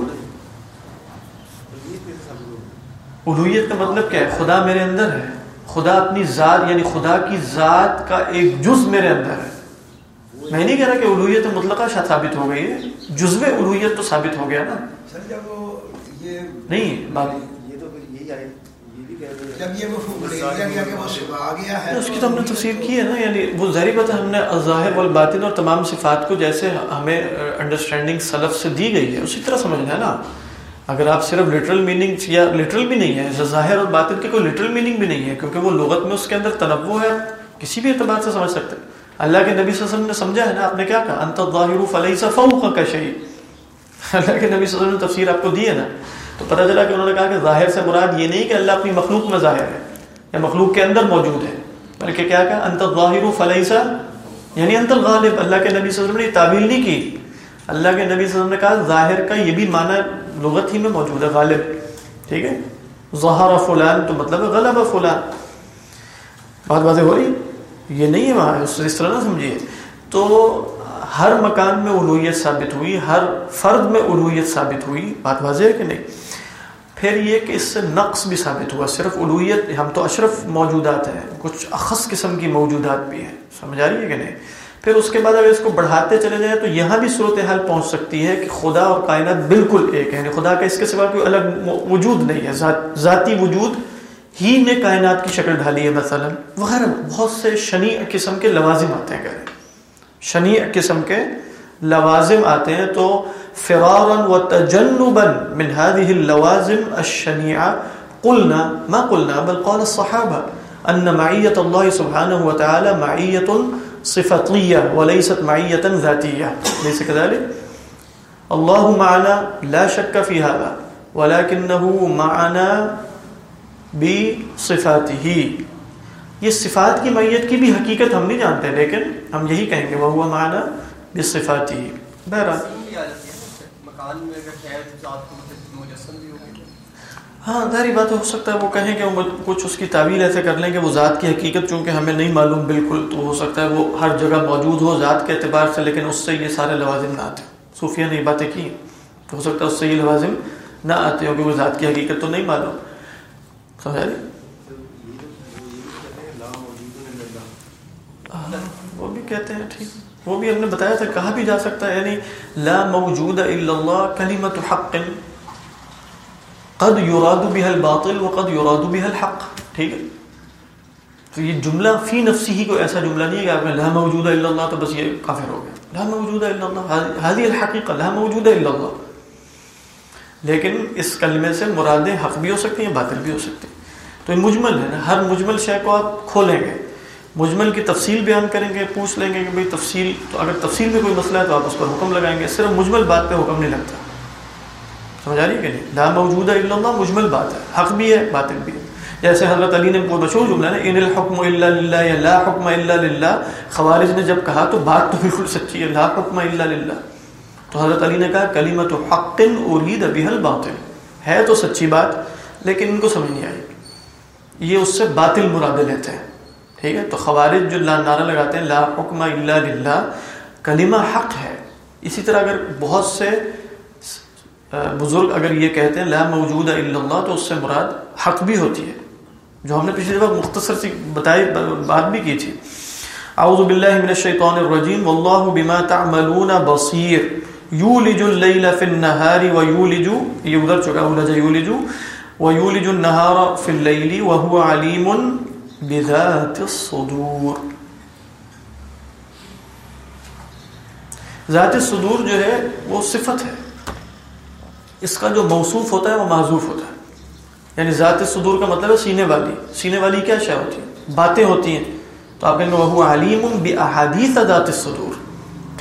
الوحیت کا مطلب کیا ہے؟ خدا میرے اندر ہے۔ خدا اپنی ذات یعنی خدا کی ذات کا ایک جز میرے اندر ہے۔ میں نہیں کہہ رہا کہ الوحیت مطلقہ ثابت ہو گئی ہے۔ جزو الوحیت تو ثابت ہو گیا نا۔ نہیں بات اس کی تو ہم نے تفسیر کی ہے نا یعنی وہ ظاہری بات ہے ہم نے ظاہر والباطن اور تمام صفات کو جیسے ہمیں انڈرسٹینڈنگ سلف سے دی گئی ہے اسی طرح سمجھنا ہے نا۔ اگر آپ صرف لٹرل میننگ یا لٹرل بھی نہیں ہے ظاہر اور باطن کی کوئی لٹرل میننگ بھی نہیں ہے کیونکہ وہ لغت میں اس کے اندر تنوع ہے کسی بھی اعتبار سے سمجھ سکتے اللہ کے نبی صلی اللہ علیہ وسلم نے سمجھا ہے نا، آپ نے کیا کہا؟ انت الظاہر فلیس فوق کا شہید اللہ کے نبی صلی اللہ علیہ وسلم نے تفسیر آپ کو دی ہے نا۔ تو پتہ چلا کہ انہوں نے کہا کہ ظاہر سے مراد یہ نہیں کہ اللہ اپنی مخلوق میں ظاہر ہے، یا مخلوق کے اندر موجود ہے۔ بلکہ کیا کہا؟ انت ظاہر فلیسا یعنی انت الغالب۔ اللہ کے نبی صلی اللہ علیہ وسلم نے تعبیر نہیں کی۔ اللہ کے نبی صلی اللہ علیہ وسلم نے کہا ظاہر کا یہ بھی معنی لغت ہی میں موجود ہے، غالب۔ ٹھیک ہے؟ ظہر فلان تو مطلب ہے غلب فلان۔ بات باتیں ہو رہی؟ یہ نہیں ہے وہاں، اس طرح نہ سمجھیے۔ تو ہر مکان میں الوحیت ثابت ہوئی، ہر فرد میں الوحیت ثابت ہوئی، بات واضح ہے کہ نہیں؟ پھر یہ کہ اس سے نقص بھی ثابت ہوا، صرف علویت ہم تو اشرف موجودات ہیں، کچھ اخص قسم کی موجودات بھی ہیں، سمجھ آ رہی ہے کہ نہیں؟ پھر اس کے بعد اگر اس کو بڑھاتے چلے جائیں تو یہاں بھی صورتحال پہنچ سکتی ہے کہ خدا اور کائنات بالکل ایک ہے یعنی خدا کا اس کے سوا کوئی الگ وجود نہیں ہے ذاتی وجود ہی نے کائنات کی شکل ڈھالی ہے مثلا وغیرہ بہت سے شنی قسم کے لوازم آتے ہیں شنی قسم کے لوازم آتے ہیں تو فرارا و وتجنبا من هذه اللوازم الشنيعة قلنا، ما قلنا، بل قال الصحابة أن معية الله سبحانه وتعالى معية صفتية وليست معية ذاتية ليس كذلك الله معنا لا شك في هذا ولكنه معنا بصفاته یہ صفات کی معیت کی بھی حقیقت ہم نہیں جانتے، لیکن ہم یہی کہیں گے وہ ہوا معنی بصفاتی بہرحال۔ ہاں ظاہری بات ہو سکتا ہے، وہ کہیں کہ وہ کچھ اس کی تعویل ایسے کر لیں کہ وہ ذات کی حقیقت، چونکہ ہمیں نہیں معلوم، بالکل تو ہو سکتا ہے، وہ ہر جگہ موجود ہو ذات کے اعتبار سے، لیکن اس سے یہ سارے لوازم نہ آتے۔ صوفیہ نے یہ باتیں کی تو ہو سکتا ہے اس سے یہ لوازم نہ آتے ہو کہ وہ ذات کی حقیقت تو نہیں معلوم۔ سمجھا er? ah, وہ بھی کہتے ہیں ٹھیک. وہ بھی ہم نے بتایا تھا، کہا بھی جا سکتا ہے یعنی لا موجود الا اللہ کلمت حق. قد یراد بها الباطل وقد یراد بها الحق. ٹھیک ہے؟ تو یہ جملہ فی نفسی ہی کو ایسا جملہ نہیں ہے کہ آپ نے لا موجود الا اللہ تو بس یہ کافر ہو گیا. لا موجود الا اللہ هذه الحقیقہ، لا موجود الا اللہ. لیکن اس کلمے سے مرادیں حق بھی ہو سکتی ہیں، باطل بھی ہو سکتی ہیں۔ تو یہ مجمل ہے نا۔ ہر مجمل شے کو آپ کھولیں گے۔ مجمل کی تفصیل بیان کریں گے، پوچھ لیں گے کہ بھئی تفصیل، تو اگر تفصیل میں کوئی مسئلہ ہے تو آپ اس پر حکم لگائیں گے۔ صرف مجمل بات پہ حکم نہیں لگتا۔ سمجھ آ رہی ہے کہ نہیں؟ لا موجود ہے اللہ، مجمل بات ہے۔ حق بھی ہے، باطل بھی ہے۔ جیسے حضرت علی نے مشہور جملہ ہے ان الحکم الا للہ یا لا حکم الا للہ خوارج نے جب کہا تو بات تو بالکل سچی ہے، لا حکم الا للہ تو حضرت علی نے کہا کلیمت حق ارید بها الباطل. ہے تو سچی بات، لیکن ان کو سمجھ نہیں آئی. یہ اس سے باطل مرادے لیتے ہیں. ٹھیک ہے؟ تو خوارج جو نعرہ لگاتے ہیں، لا حکم الا للہ، کلمہ حق ہے. اسی طرح اگر بہت سے بزرگ اگر یہ کہتے ہیں، لا موجود الا اللہ، تو اس سے مراد حق بھی ہوتی ہے. جو ہم نے پچھلی دفعہ مختصر سی بتائی، بات بھی کی تھی. اعوذ باللہ من الشیطان الرجیم، واللہ بما تعملون بصیر. یولج اللیل فی النہار ویولج یہ ادھر چکا ہوں اولج یولج ویولج النہار فی اللیل وهو علیم بذات الصدور. ذات الصدور جو ہے، وہ صفت ہے۔ اس کا جو موصوف ہوتا ہے، وہ معذوف ہوتا ہے۔ یعنی ذات صدور کا مطلب ہے سینے والی۔ سینے والی کیا شے ہوتی ہے باتیں ہوتی ہیں۔ تو آپ کہیں گے وہ علیم بحادیث ذات صدور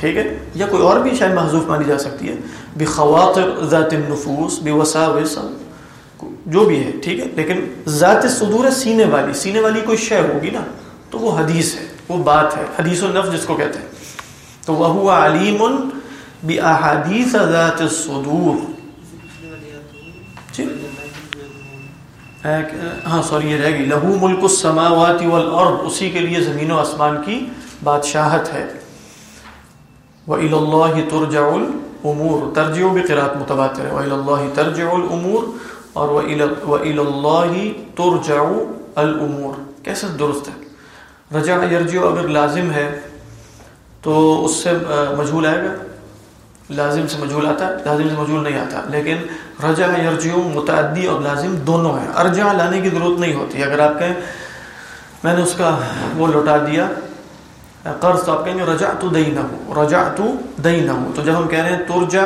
ٹھیک ہے؟ یا کوئی اور بھی شاید محضوف مانی جا سکتی ہے۔ بخواطر ذات النفوس، بوساوس، جو بھی ہے، ٹھیک ہے؟ لیکن ذات صدور سینے والی سینے والی کوئی شے ہوگی نا، تو وہ حدیث ہے، وہ بات ہے، حدیث النفس جس کو کہتے ہیں۔ تو وہ ہوا علیم بحادیث ذات الصدور۔ جی؟ ہاں سوری، یہ رہ گئی۔ لہو ملک السماوات والارض اسی کے لیے زمین و آسمان کی بادشاہت ہے۔ وَإِلَى اللَّهِ تُرْجَعُ الْأُمُورُ ترجع بھی قرآت متباتر ہے وَإِلَى اللَّهِ تَرْجِعُ الْأُمُورُ اور وَإِلَى اللَّهِ تُرْجَعُ الْأُمُورُ۔ کیسے درست ہے؟ رجع یرجع اگر لازم ہے تو اس سے مجھول آئے گا۔ لازم سے مجھول آتا ہے، لازم سے مجھول نہیں آتا۔ لیکن رجع یرجیو متعدی اور لازم دونوں ہیں۔ ارجع لانے کی ضرورت نہیں ہوتی۔ اگر آپ کہیں، میں نے اس کا وہ لوٹا دیا قرض تو آپ کہیں گے رجع تو دئی نہ ہو رجع تو دئی نہ ہو تو جب ہم کہہ رہے ہیں ترجع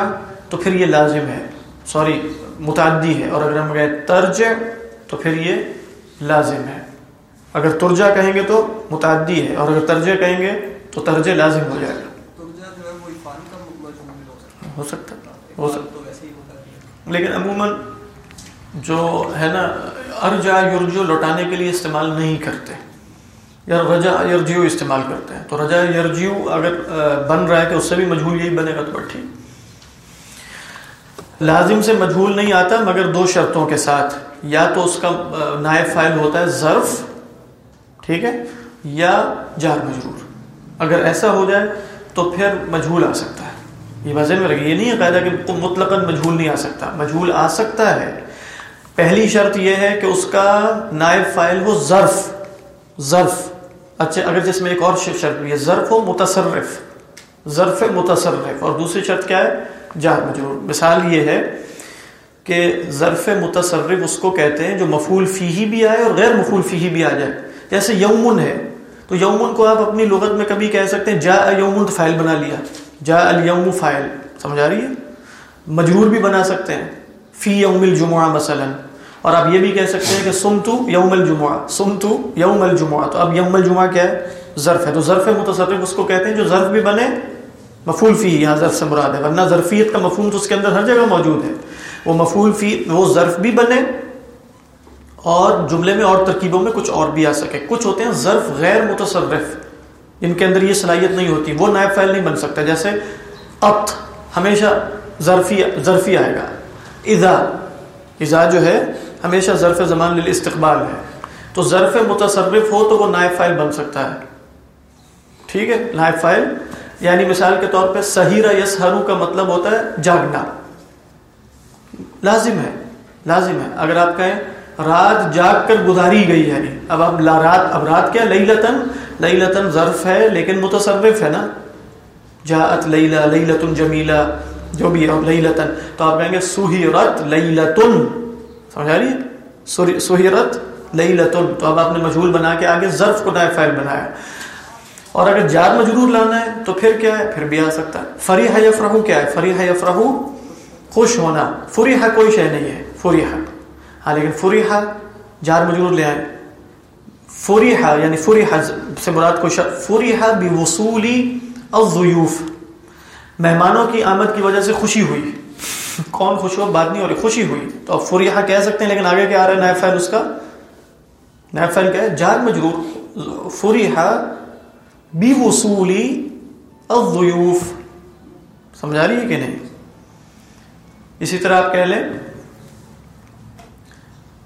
تو پھر یہ لازم ہے سوری متعدی ہے۔ اور اگر ہم کہیں ترج تو پھر یہ لازم ہے۔ اگر ترجا کہیں گے تو متعدی ہے اور اگر ترجے کہیں گے تو ترجے لازم ہو جائے گا۔ ہو سکتا ہو سکتا لیکن عموماً جو ہے نا ارجا یورجو لوٹانے کے لیے استعمال نہیں کرتے۔ یا رجا یرجیو استعمال کرتے ہیں۔ تو رجا یرجیو اگر بن رہا ہے کہ اس سے بھی مجھول یہی بنے گا تو ٹھیک۔ لازم سے مجھول نہیں آتا، مگر دو شرطوں کے ساتھ۔ یا تو اس کا نائب فائل ہوتا ہے ظرف، ٹھیک ہے، یا جار مجرور۔ اگر ایسا ہو جائے تو پھر مجھول آ سکتا ہے۔ یہ وزن میں رکھے یہ نہیں ہے قاعدہ کہ مطلق مجھول نہیں آ سکتا۔ مجھول آ سکتا ہے۔ پہلی شرط یہ ہے کہ اس کا نائب فائل ہو ظرف ظرف۔ اچھا اگر جس میں ایک اور شرط یہ ظرف ہو متصرف۔ ظرف متصرف۔ اور دوسری شرط کیا ہے؟ جار مجھول مثال یہ ہے کہ ظرف متصرف اس کو کہتے ہیں جو مفول فی ہی بھی آئے اور غیر مفول فی ہی بھی آ جائے۔ جیسے یومن ہے، تو یومن کو آپ اپنی لغت میں کبھی کہہ سکتے ہیں جا یومن فائل بنا لیا۔ جا الیوم، فائل۔ سمجھ آ رہی ہے؟ مجرور بھی بنا سکتے ہیں۔ فی یوم الجمعہ مثلا۔ اور آپ یہ بھی کہہ سکتے ہیں کہ سم تو یوم الجمعہ سم تو یوم الجمعہ۔ تو اب یوم الجمعہ کیا ہے؟ ظرف ہے۔ تو ظرف متصرف اس کو کہتے ہیں جو ظرف بھی بنے مفول فی، یہاں ظرف سے مراد ہے۔ ورنہ ظرفیت کا مفہوم تو اس کے اندر ہر جگہ موجود ہے۔ وہ مفول فی، وہ ظرف بھی بنے اور جملے میں اور ترکیبوں میں کچھ اور بھی آ سکے۔ کچھ ہوتے ہیں ظرف غیر متصرف، ان کے اندر یہ صلاحیت نہیں ہوتی، وہ نائب فائل نہیں بن سکتا۔ جیسے ات ہمیشہ ظرفی ظرفی آئے گا۔ اذا اذا جو ہے ہمیشہ ظرف زمان استقبال ہے۔ تو ظرف متصرف ہو تو وہ نائب فائل بن سکتا ہے۔ ٹھیک ہے؟ نائب فائل۔ یعنی مثال کے طور پہ سہیرہ یس کا مطلب ہوتا ہے جاگنا۔ لازم ہے لازم ہے۔ اگر آپ کہیں رات جاگ کر گزاری گئی ہے یعنی اب اب رات اب رات کیا؟ لئی لتن لئی لتن ظرف ہے لیکن متصرف ہے نا۔ جاءت لیلا لیلتن جمیلا جو بھی ہے لئی لتن تو آپ کہیں گے سہیرت لیلتن سمجھا رہی سہیرت لیلتن، تو اب آپ نے مجھول بنا کے آگے ظرف کو نائب فائل بنایا۔ اور اگر جار مجرور لانا ہے، تو پھر کیا ہے؟ پھر بھی آ سکتا ہے۔ فریح یفرحو کیا ہے؟ فریح یفرحو خوش ہونا۔ فریح کوئی شے نہیں ہے فریح ہاں لیکن فریحہ جار مجرور لے آئے۔ فریحہ یعنی فریحہ سے مراد کو فریحہ بھی وصولی الضیوف۔ مہمانوں کی آمد کی وجہ سے خوشی ہوئی۔ کون خوش ہو، بات نہیں ہو رہی، خوشی ہوئی۔ تو اب فریحہ کہہ سکتے ہیں، لیکن آگے کیا آ رہا ہے؟ نائب فائل اس کا۔ نائب فائل کیا ہے؟ جار مجرور۔ فریحہ بھی وصولی الضیوف۔ سمجھا رہی ہے کہ نہیں؟ اسی طرح آپ کہہ لیں۔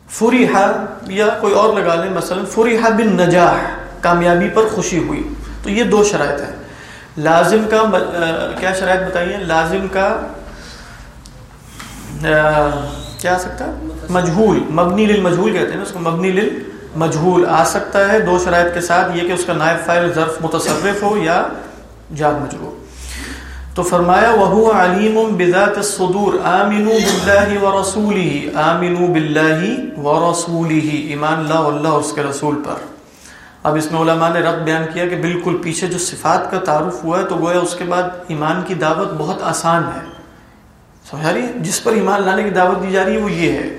فریحا یا کوئی اور لگا لیں، مثلا فریحا بن نجاح کامیابی پر خوشی ہوئی۔ تو یہ دو شرائط ہیں۔ لازم کا کیا شرائط بتائیے؟ لازم کا کیا آ سکتا ہے؟ مجہول، مبنی للمجہول کہتے ہیں نا اس کو، مبنی للمجہول آ سکتا ہے دو شرائط کے ساتھ، یہ کہ اس کا نائب فائل ظرف متصرف ہو یا جاد مجرور تو فرمایا وہ علیم بذات الصدور، آمنوا باللہ ورسولہ آمنوا باللہ ورسولہ ایمان اللہ واللہ اور اس کے رسول پر۔ اب اس میں علماء نے رب بیان کیا کہ بالکل پیچھے جو صفات کا تعارف ہوا ہے، تو گویا اس کے بعد ایمان کی دعوت بہت آسان ہے۔ سمجھا رہی جس پر ایمان لانے کی دعوت دی جا رہی ہے، وہ یہ ہے۔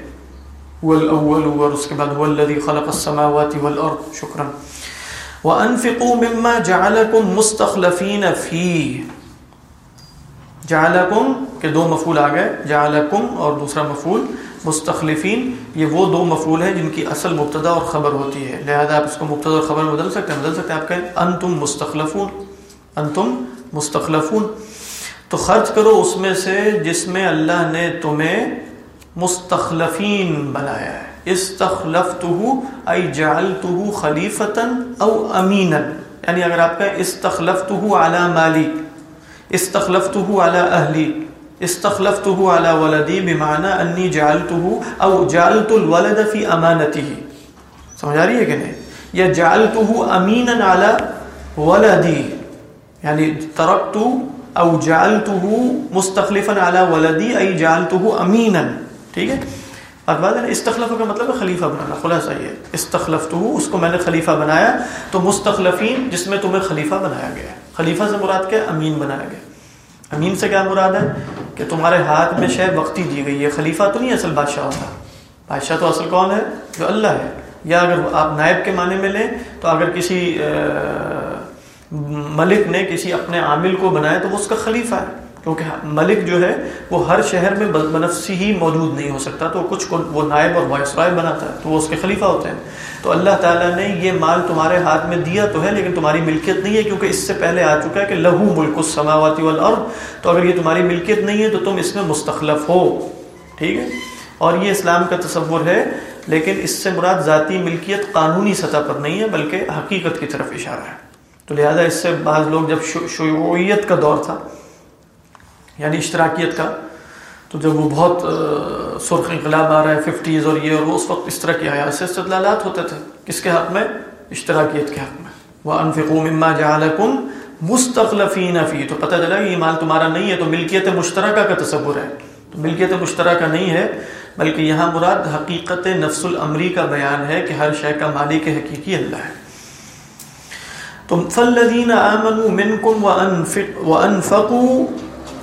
والاول اور اس کے بعد هو الذي خلق السماوات والارض شکرا۔ وانفقوا مما جعلكم مستخلفين فيه۔ جعلکم کے دو مفول آ گئے۔ جعلکم اور دوسرا مفول مستخلفین یہ وہ دو مفول ہیں جن کی اصل مبتدا اور خبر ہوتی ہے۔ لہذا آپ اس کو مبتدا اور خبر بدل سکتے ہیں، بدل سکتے ہیں آپ کہیں، انتم مستخلفون انتم مستخلفون۔ تو خرچ کرو اس میں سے جس میں اللہ نے تمہیں مستخلفین بنایا ہے۔ استخلفتہ ای جعلتہ خلیفتا او امینا۔ یعنی اگر آپ کہیں استخلفتہ علی مالی استخلفته على اهلي استخلفته على ولدي بمعنى اني جعلته او جعلت الولد في امانته سمجھ آ رہی ہے کہ نہیں؟ یا جعلته امينا على ولدي یعنی ترکت او جعلته مستخلفا على ولدي اي جعلته امينا ٹھیک ہے؟ اور بعد استخلف کا مطلب ہے خلیفہ بنانا، خلاصہ یہ استخلفته اس کو میں نے خلیفہ بنایا، تو مستخلفین جس میں تمہیں خلیفہ بنایا گیا ہے۔ خلیفہ سے مراد کیا؟ امین بنایا گیا امین سے کیا مراد ہے؟ کہ تمہارے ہاتھ میں شہ وقتی دی گئی ہے۔ خلیفہ تو نہیں اصل بادشاہ ہوتا۔ بادشاہ تو اصل کون ہے؟ جو اللہ ہے۔ یا اگر آپ نائب کے معنی میں لیں، تو اگر کسی ملک نے کسی اپنے عامل کو بنایا تو وہ اس کا خلیفہ ہے۔ کیونکہ ملک جو ہے وہ ہر شہر میں بنفسی ہی موجود نہیں ہو سکتا، تو کچھ کو، وہ نائب اور وائس رائے بناتا ہے، تو وہ اس کے خلیفہ ہوتے ہیں۔ تو اللہ تعالیٰ نے یہ مال تمہارے ہاتھ میں دیا تو ہے، لیکن تمہاری ملکیت نہیں ہے، کیونکہ اس سے پہلے آ چکا ہے کہ لہو ملک السماواتی والارض۔ تو اگر یہ تمہاری ملکیت نہیں ہے تو تم اس میں مستخلف ہو۔ ٹھیک ہے؟ اور یہ اسلام کا تصور ہے، لیکن اس سے مراد ذاتی ملکیت قانونی سطح پر نہیں ہے، بلکہ حقیقت کی طرف اشارہ ہے۔ تو لہٰذا اس سے بعض لوگ جب شیوعیت کا دور تھا یعنی اشتراکیت کا، تو جب وہ بہت سرخ انقلاب آ رہا ہے ففٹیز اور یہ اور وہ اس وقت اس طرح کے حیات سے استدلالات ہوتے تھے، کس کے حق میں؟ اشتراکیت کے حق میں۔ وہ انفقو مما جعلکم مستخلفین فی تو پتہ چلا کہ یہ مال تمہارا نہیں ہے، تو ملکیت مشترکہ کا تصور ہے۔ تو ملکیت مشترکہ نہیں ہے، بلکہ یہاں مراد حقیقت نفس العمری کا بیان ہے کہ ہر شے کا مالک حقیقی اللہ ہے۔ تو فالذین آمنوا منکم وانفقوا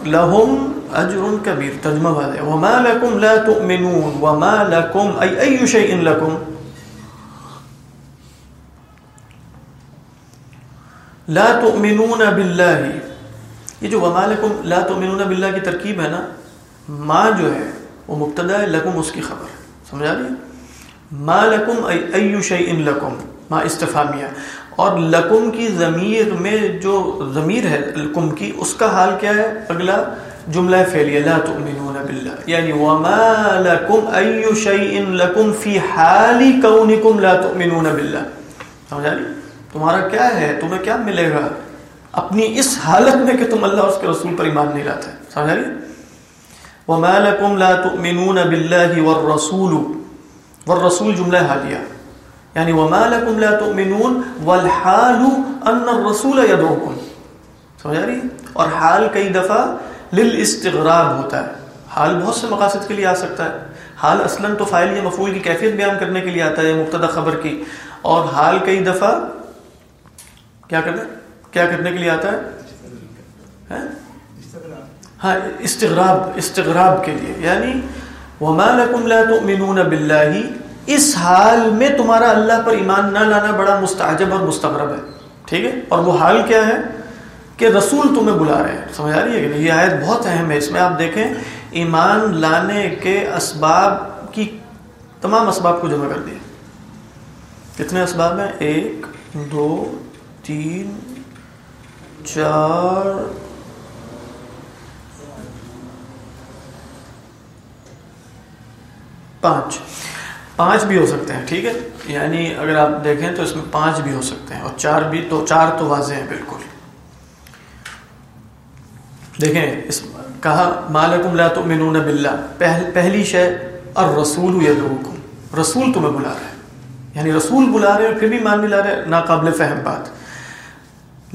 لهم اجر كبير ترجمه هذا وما لكم لا تؤمنون وما لكم اي اي شيء لكم لا تؤمنون بالله یہ جو وما لكم لا تؤمنون بالله کی ترکیب ہے نا، ما جو ہے، وہ مبتدا ہے، لکم اس کی خبر۔ ہے سمجھا لیا ما لکم ای شیء لکم۔ ما استفامیہ اور لکم کی ضمیر میں جو ضمیر ہے، لکم کی، اس کا حال کیا ہے؟ اگلا جملہ فعلیہ، لا تؤمنون باللہ۔ یعنی وما لکم ای شیء لکم فی حال کونکم لا تؤمنون باللہ سمجھا لی؟ تمہارا کیا ہے؟ تمہیں کیا ملے گا؟ اپنی اس حالت میں کہ تم اللہ اس کے رسول پر ایمان نہیں لاتے۔ سمجھا لی؟ وما لکم لا تؤمنون باللہ والرسول۔ والرسول جملہ حالیہ۔ یعنی وما لکم لا تؤمنون والحال ان الرسول یدعوکم سمجھا رہی؟ اور حال کئی دفعہ للاستغراب ہوتا ہے۔ حال بہت سے مقاصد کے لیے آ سکتا ہے۔ حال اصلا تو فائل یا مفعول کی کیفیت بیان کرنے کے لیے آتا ہے مبتدا خبر کی۔ اور حال کئی دفعہ کیا کرنا کیا کرنے کے لیے آتا ہے؟ ہاں استغراب استغراب کے لیے۔ یعنی وما لکم لا تؤمنون باللہ اس حال میں تمہارا اللہ پر ایمان نہ لانا بڑا مستعجب اور مستغرب ہے۔ ٹھیک ہے؟ اور وہ حال کیا ہے کہ رسول تمہیں بلا رہے ہیں۔ سمجھ آ رہی ہے کہ نہیں؟ یہ آیت بہت اہم ہے۔ اس میں آپ دیکھیں، ایمان لانے کے اسباب کی تمام اسباب کو جمع کر دیا۔ کتنے اسباب ہیں؟ ایک، دو، تین، چار، پانچ۔ پانچ بھی ہو سکتے ہیں، ٹھیک ہے؟ یعنی اگر آپ دیکھیں تو اس میں پانچ بھی ہو سکتے ہیں اور چار بھی تو، چار تو واضح ہیں بالکل۔ دیکھیں، اس کہا مالکم لا تؤمنون باللہ۔ پہل، پہلی شے، الرسول یدعوکم۔ رسول تمہیں بلا رہے ہیں یعنی رسول بلا رہے ہیں اور پھر بھی مان نہیں لا رہے، ناقابل فہم بات۔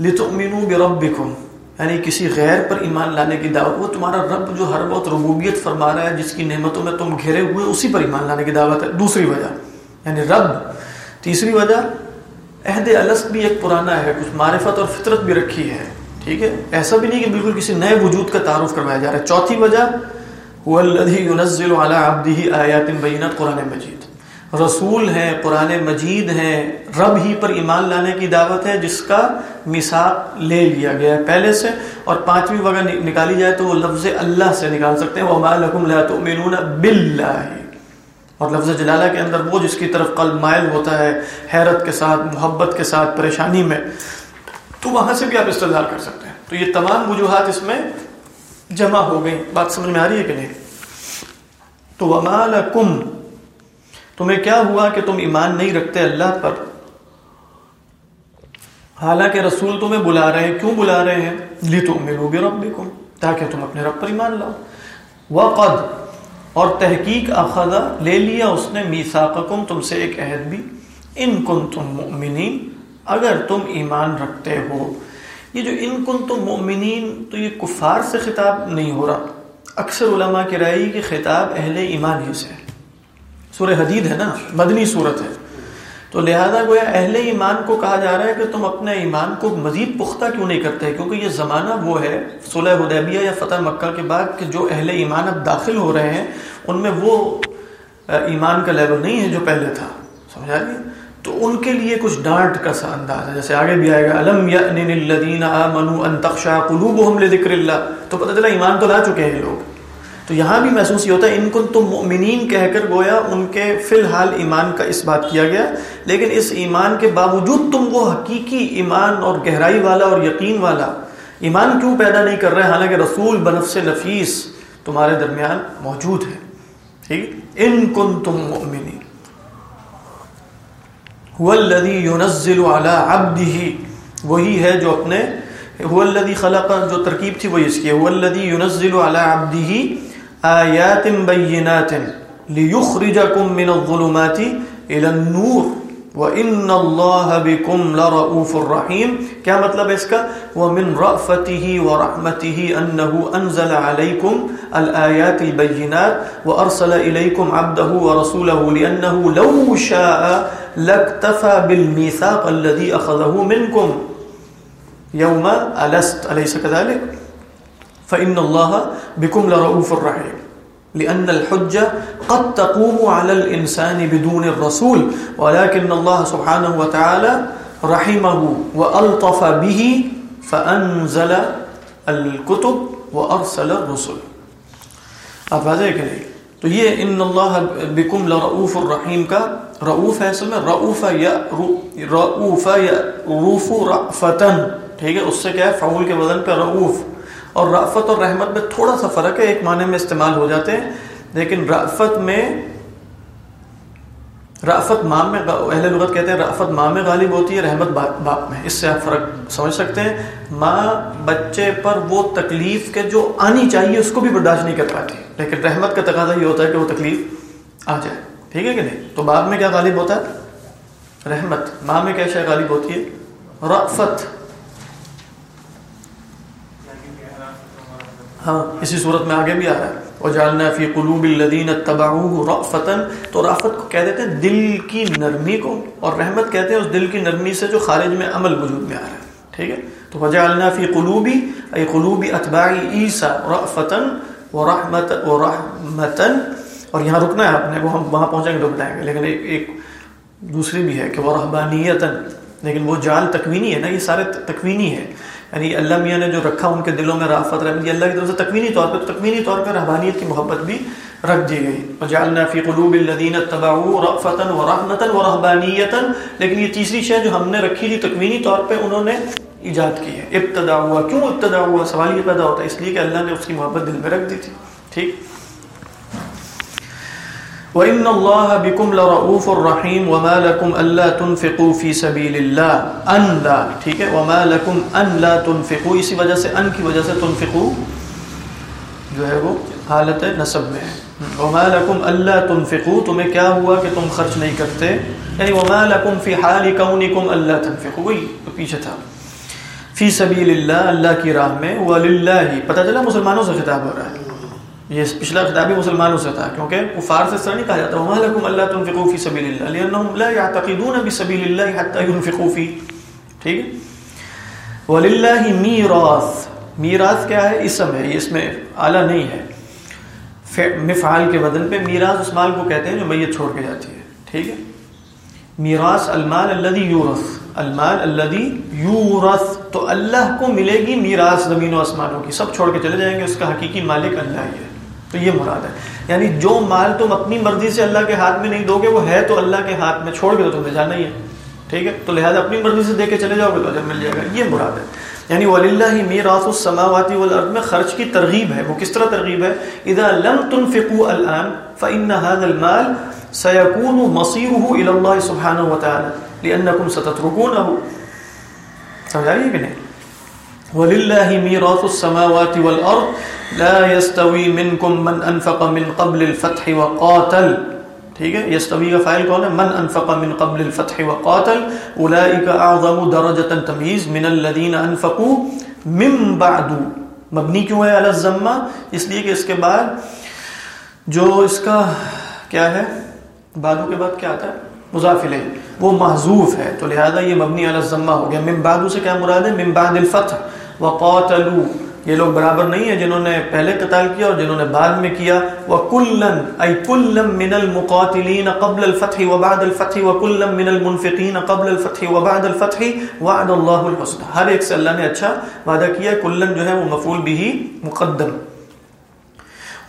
لتؤمنوا بربکم۔ یعنی کسی غیر پر ایمان لانے کی دعوت، وہ تمہارا رب جو ہر وقت ربوبیت فرما رہا ہے، جس کی نعمتوں میں تم گھرے ہوئے، اسی پر ایمان لانے کی دعوت ہے۔ دوسری وجہ یعنی رب۔ تیسری وجہ، عہد الست بھی ایک پرانا ہے، کچھ معرفت اور فطرت بھی رکھی ہے۔ ٹھیک ہے؟ ایسا بھی نہیں کہ بالکل کسی نئے وجود کا تعارف کروایا جا رہا ہے۔ چوتھی وجہ آیات بینات قرآن مجید۔ رسول ہیں، قرآن مجید ہیں، رب ہی پر ایمان لانے کی دعوت ہے، جس کا مثاق لے لیا گیا ہے پہلے سے اور پانچویں وغیرہ نکالی جائے تو وہ لفظ اللہ سے نکال سکتے ہیں۔ وَمَا لَكُمْ لَا تُؤْمِنُونَ اور لفظ جلالہ کے اندر وہ جس کی طرف قلب مائل ہوتا ہے، حیرت کے ساتھ، محبت کے ساتھ، پریشانی میں، تو وہاں سے بھی آپ استدار کر سکتے ہیں۔ تو یہ تمام وجوہات اس میں جمع ہو گئی بات سمجھ میں آ رہی ہے کہ نہیں؟ تو وَمَا لَكُمْ تمہیں کیا ہوا کہ تم ایمان نہیں رکھتے اللہ پر؟ حالانکہ رسول تمہیں بلا رہے ہیں۔ کیوں بلا رہے ہیں؟ لی تم میرو بھی رب تاکہ تم اپنے رب پر ایمان لاؤ۔ وقد، اور تحقیق اخذا لے لیا اس نے میساقکم تم سے ایک عہد بھی۔ ان کن تم مؤمنین، اگر تم ایمان رکھتے ہو۔ یہ جو ان کن تم مؤمنین، تو یہ کفار سے خطاب نہیں ہو رہا۔ اکثر علماء کی رائے کہ خطاب اہل ایمان ہی سے سورہ حدید ہے نا، مدنی صورت ہے۔ تو لہذا گویا اہل ایمان کو کہا جا رہا ہے کہ تم اپنے ایمان کو مزید پختہ کیوں نہیں کرتے؟ کیونکہ یہ زمانہ وہ ہے، صلح حدیبیہ یا فتح مکہ کے بعد کہ جو اہل ایمان اب داخل ہو رہے ہیں، ان میں وہ ایمان کا لیول نہیں ہے جو پہلے تھا۔ سمجھا گیا تو ان کے لیے کچھ ڈانٹ کا سا انداز ہے۔ جیسے آگے بھی آئے گا، الم الذین آمنوا ان تخشع قلوبهم لذکر اللہ۔ تو پتہ چلا ایمان تو لا چکے ہیں لوگ۔ تو یہاں بھی محسوس یہ ہوتا ہے، ان کو تم مؤمنین کہہ کر گویا ان کے فی الحال ایمان کا اس بات کیا گیا۔ لیکن اس ایمان کے باوجود تم وہ حقیقی ایمان اور گہرائی والا اور یقین والا ایمان کیوں پیدا نہیں کر رہے؟ حالانکہ رسول بنفس نفیس تمہارے درمیان موجود ہے۔ ٹھیک ان کن تم مؤمنین ينزل على عبده وہی ہے جو اپنے، هو الذي خلق، جو ترکیب تھی وہ اس کی هو الذي ينزل على عبده آیات بینات لیخرجکم من الظلمات الى النور وَإِنَّ اللَّهَ بِكُمْ لَرَؤُوفُ الرَّحِيمُ کیا مطلب ہے اس کا؟ وَمِن رَأْفَتِهِ وَرَحْمَتِهِ أَنَّهُ أَنزَلَ عَلَيْكُمْ الْآيَاتِ الْبَيِّنَاتِ وَأَرْسَلَ إِلَيْكُمْ عَبْدَهُ وَرَسُولَهُ لِأَنَّهُ لَوْ شَاءَ لَكْتَفَى بِالْمِيثَاقِ الَّذِي أَخَذَهُ مِنْكُمْ يَوْمَ أَلَسْتَ أَلَيْسَ كَذَلِكَ فإن الله بكم لرؤوف الرحيم لأن الحجة قد تقوم على الإنسان بدون الرسول. ولكن الله سبحانه وتعالى رحمه وألطف به فأنزل الكتب وأرسل الرسل. آپ واضح کہ نہیں؟ تو یہ ان اللہ بکم لرؤوف الرحیم کا رؤوف ہے اصل میں. رؤوف یا رؤوف یا روف رأفتن ٹھیک ہے؟ اس سے کیا ہے؟ فعول کے وزن پہ رؤوف. اور رافت اور رحمت میں تھوڑا سا فرق ہے، ایک معنی میں استعمال ہو جاتے ہیں، لیکن رافت میں رافت ماں میں، اہل لغت کہتے ہیں رافت ماں میں غالب ہوتی ہے، رحمت باپ میں، اس سے آپ فرق سمجھ سکتے ہیں۔ ماں بچے پر وہ تکلیف کے جو آنی چاہیے، اس کو بھی برداشت نہیں کر پاتی لیکن رحمت کا تقاضا یہ ہوتا ہے کہ وہ تکلیف آ جائے۔ ٹھیک ہے کہ نہیں؟ تو باپ میں کیا غالب ہوتا ہے؟ رحمت۔ ماں میں کیا شے غالب ہوتی ہے؟ رافت ہاں اسی صورت میں آگے بھی آ رہا ہے۔ وجعلنا فی قلوب الذین اتبعوه رأفتا تو رافت کو کہہ دیتے ہیں دل کی نرمی کو، اور رحمت کہتے ہیں اس دل کی نرمی سے جو خارج میں عمل وجود میں آ رہا ہے۔ ٹھیک ہے؟ تو وجعلنا فی قلوبی ای قلوب اتباع عیسی رأفتا ورحمتا ورحمتا اور یہاں رکنا ہے آپ نے وہ ہم وہاں پہنچیں گے تو بتائیں گے۔ لیکن ایک دوسری بھی ہے کہ ورحبانیتا لیکن وہ جال تکوینی ہے نا، یہ سارے تکوینی ہے یعنی اللہ میاں نے جو رکھا ان کے دلوں میں رافت رحمت اللہ کی طرف سے تکوینی طور پر، تکوینی طور پر رحبانیت کی محبت بھی رکھ دی گئی۔ وجعلنا فی قلوب الذین اتبعوا رأفتا ورحمتا ورہبانیتا لیکن یہ تیسری شے جو ہم نے رکھی تھی تکوینی طور پہ انہوں نے ایجاد کی ہے۔ ابتدا ہوا کیوں ابتدا ہوا سوال یہ پیدا ہوتا ہے، اس لیے کہ اللہ نے اس کی محبت دل میں رکھ دی تھی۔ ٹھیک؟ وَإِنَّ اللَّهَ بِكُمْ لَرَؤُوفُ الرَّحِيمُ وَمَا لَكُمْ أَلَّا تُنْفِقُوا فِي سَبِيلِ اللَّهِ ان لا، ٹھیک ہے؟ وَمَا لَكُمْ أَن لَا تُنْفِقُوا، اسی وجہ سے ان کی وجہ سے تنفقوا جو ہے وہ حالت نصب میں ہے۔ وَمَا لَكُمْ أَلَّا تُنْفِقُوا، تمہیں کیا ہوا کہ تم خرچ نہیں کرتے؟ یعنی وَمَا لَكُمْ فِي حَالِ كَوْنِكُمْ أَلَّا تُنْفِقُوا، وہی پیچھے تھا۔ فی سبیل اللہ اللہ کی راہ میں، وَلِلَّهِ، پتہ چلا مسلمانوں سے خطاب ہو رہا ہے۔ یہ پچھلا خطاب بھی مسلمانوں سے تھا کیونکہ کفار سے اس طرح نہیں کہا جاتا۔ وما لكم الا تنفقوا في سبيل الله لانهم لا يعتقدون بسبيل الله حتى ينفقوا فيه۔ ٹھیک ہے؟ وللہ میراث میراث کیا ہے؟ اسم ہے یہ اس میں اعلی نہیں ہے۔ مفعال کے بدن پہ میراث اس مال کو کہتے ہیں جو میت چھوڑ کے جاتی ہے۔ ٹھیک ہے؟ میراث المال الذي يورث۔ المال الذي يورث۔ تو اللہ کو ملے گی میراث زمین و آسمانوں کی۔ سب چھوڑ کے چلے جائیں گے، اس کا حقیقی مالک اللہ ہی ہے۔ تو یہ مراد ہے۔ یعنی جو مال تم اپنی مرضی سے اللہ کے ہاتھ میں نہیں دو گے، وہ ہے تو اللہ کے ہاتھ میں چھوڑ کے تو تمہیں جانا ہی ہے۔ ٹھیک ہے؟ تو لہٰذا اپنی مرضی سے دے کے چلے جاؤ گے تو اجر مل جائے گا۔ یہ مراد ہے۔ یعنی ولی اللہ میراث السماواتی والارض میں خرچ کی ترغیب ہے۔ وہ کس طرح ترغیب ہے؟ اذا لم تنفقوا الان فان هذا المال سيكون مصيره الى الله سبحانه وتعالى لانكم ستتركونه۔ سمجھ رہی ہے کہ نہیں؟ وللہ میراث السماوات والارض لا يستوي منكم من انفق من قبل الفتح وقاتل ٹھیک ہے؟ یستوی کا فائل کون ہے؟ من انفق من قبل الفتح وقاتل اولئک اعظم درجه تمیز من الذين انفقوا من بعد. مبنی کیوں ہے علی الزمہ اس لیے کہ اس کے بعد جو اس کا کیا ہے؟ بعدو کے بعد کیا آتا ہے؟ مضاف الیہ. وہ محذوف ہے، تو لہذا یہ مبنی علی الزمہ ہو گیا. من بعد سے کیا مراد ہے؟ من بعد الفتح. وقاتلوا۔ یہ لوگ برابر نہیں ہیں جنہوں نے پہلے قتال کیا اور جنہوں نے بعد میں کیا۔ وَكُلًّا أي كُلًّا من الْمُقَاتِلِينَ قبل الفتح وبعد الفتح وَكُلًّا من الْمُنْفِقِينَ قبل الفتح وبعد الفتح وعد الله الحسنى ہر ایک سے اللہ نے اچھا وعدہ کیا کلن جو ہے وہ مفعول به مقدم۔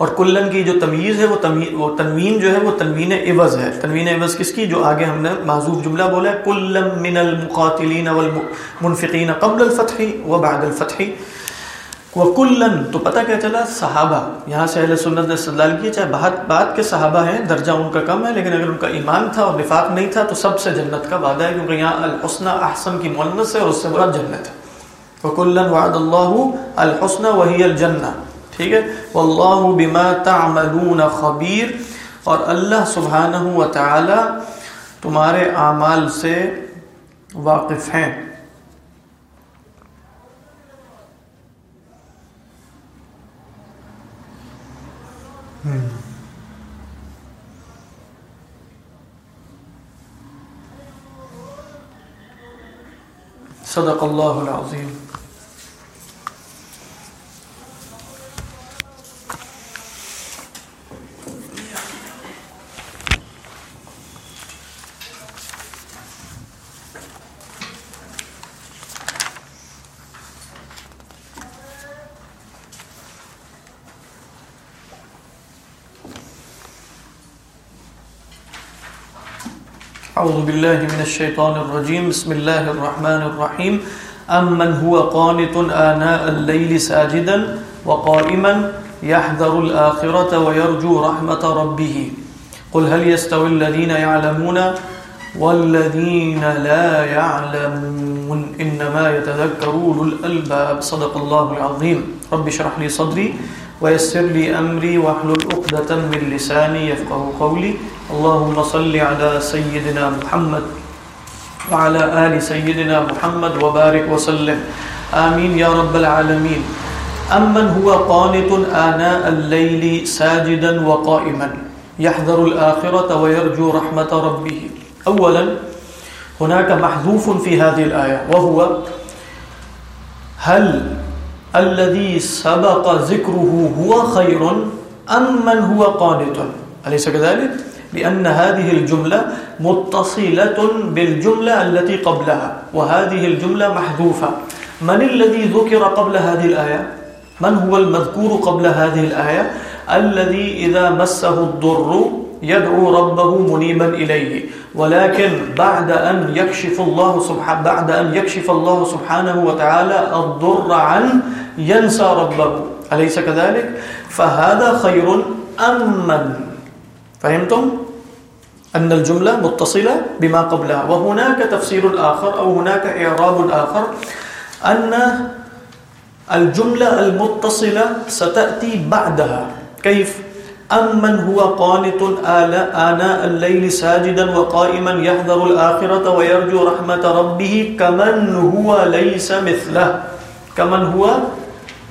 اور کلن کی جو تمیز ہے وہ وہ تنوین جو ہے وہ تنوین عوض ہے۔ تنوین عوض کس کی؟ جو آگے ہم نے معذوف جملہ بولا ہے کلم من المقاتلین والمنفقین قبل الفتح وبعد الفتح۔ وکلن تو پتہ کیا چلا؟ صحابہ۔ یہاں سے اہل سنت نے استدلال کی چاہے بہت بات کے صحابہ ہیں، درجہ ان کا کم ہے، لیکن اگر ان کا ایمان تھا اور نفاق نہیں تھا، تو سب سے جنت کا وعدہ ہے، کیونکہ یہاں الحسنہ احسن کی مولنس ہے اور اس سے مراد جنت ہے۔ وکلن وعد اللہ الحسنہ وہی الجنہ۔ ٹھیک ہے؟ واللہ بما تعملون خبیر اور اللہ سبحانہ و تعالی تمہارے اعمال سے واقف ہیں۔ صدق اللہ العظیم۔ أعوذ بالله من الشيطان الرجيم. بسم الله الرحمن الرحيم. أمن هو قانت آناء الليل ساجدا وقائما يحذر الآخرة ويرجو رحمة ربه. قل هل يستوي الذين يعلمون والذين لا يعلمون؟ إنما يتذكرون الألباب. صدق الله العظيم. رب شرح لي صدري ويسر لي أمري واحلل عقدة من لساني يفقه قولي. اللهم صل على سيدنا محمد وعلى آل سيدنا محمد وبارك وسلم. آمين يا رب العالمين. أمن هو قانت آناء الليل ساجدا وقائما. يحذر الآخرة ويرجو رحمة ربه. أولا، هناك محذوف في هذه الآية، وهو هل الذي سبق ذكره هو خير أم من هو قانت أليس كذلك؟ لأن هذه الجملة متصلة بالجملة التي قبلها، وهذه الجملة محذوفة من الذي ذكر قبل هذه الآية؟ من هو المذكور قبل هذه الآية؟ الذي إذا مسه الضر يدعو ربه منيبا إليه ولكن بعد أن يكشف الله سبحانه بعد أن يكشف الله سبحانه وتعالى الضر عن ينسى ربه. أليس كذلك؟ فهذا خير أم من فهمتم؟ أن الجملة متصلة بما قبلها. وهناك تفسير آخر أو هناك إعراب آخر أن الجملة المتصلة ستأتي بعدها. كيف؟ أمن هو قانت آناء الليل ساجدا وقائما يحذر الآخرة ويرجو رحمة ربه كمن هو ليس مثله. كمن هو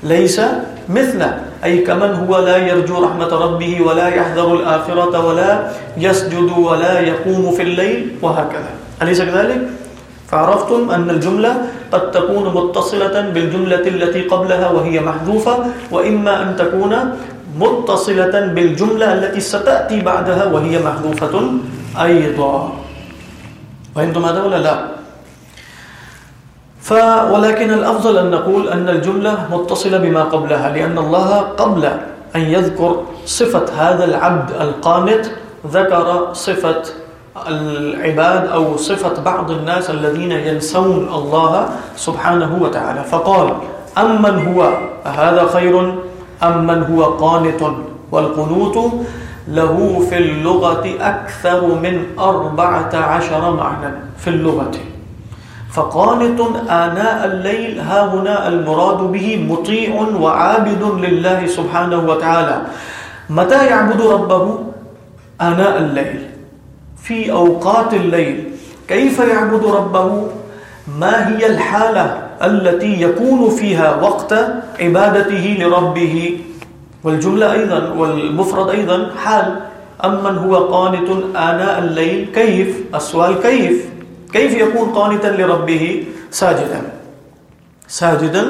ليس مثله أي كمن هو لا يرجو رحمة ربه ولا يحذر الآخرة ولا يسجد ولا يقوم في الليل وهكذا أليس كذلك؟ فعرفتم أن الجملة قد تكون متصلة بالجملة التي قبلها وهي محذوفة، وإما أن تكون متصلة بالجملة التي ستأتي بعدها وهي محذوفة أيضا فهمتم هذا ولا لا؟ ف ولكن الأفضل أن نقول أن الجملة متصلة بما قبلها، لأن الله قبل أن يذكر صفة هذا العبد القانت ذكر صفة العباد أو صفة بعض الناس الذين ينسون الله سبحانه وتعالى. فقال أمن هو هذا خير، أمن هو قانت والقنوت له في اللغة أكثر من أربعة عشر معنى في اللغة. فقانت آناء الليل، ها هنا المراد به مطيع وعابد لله سبحانه وتعالى. متى يعبد ربه؟ آناء الليل، في أوقات الليل. كيف يعبد ربه؟ ما هي الحالة التي يكون فيها وقت عبادته لربه؟ والجملة أيضا، والمفرد أيضا حال. أمن هو قانت آناء الليل، كيف؟ السؤال كيف؟ كيف يكون قانتا لربه؟ ساجدا. ساجدا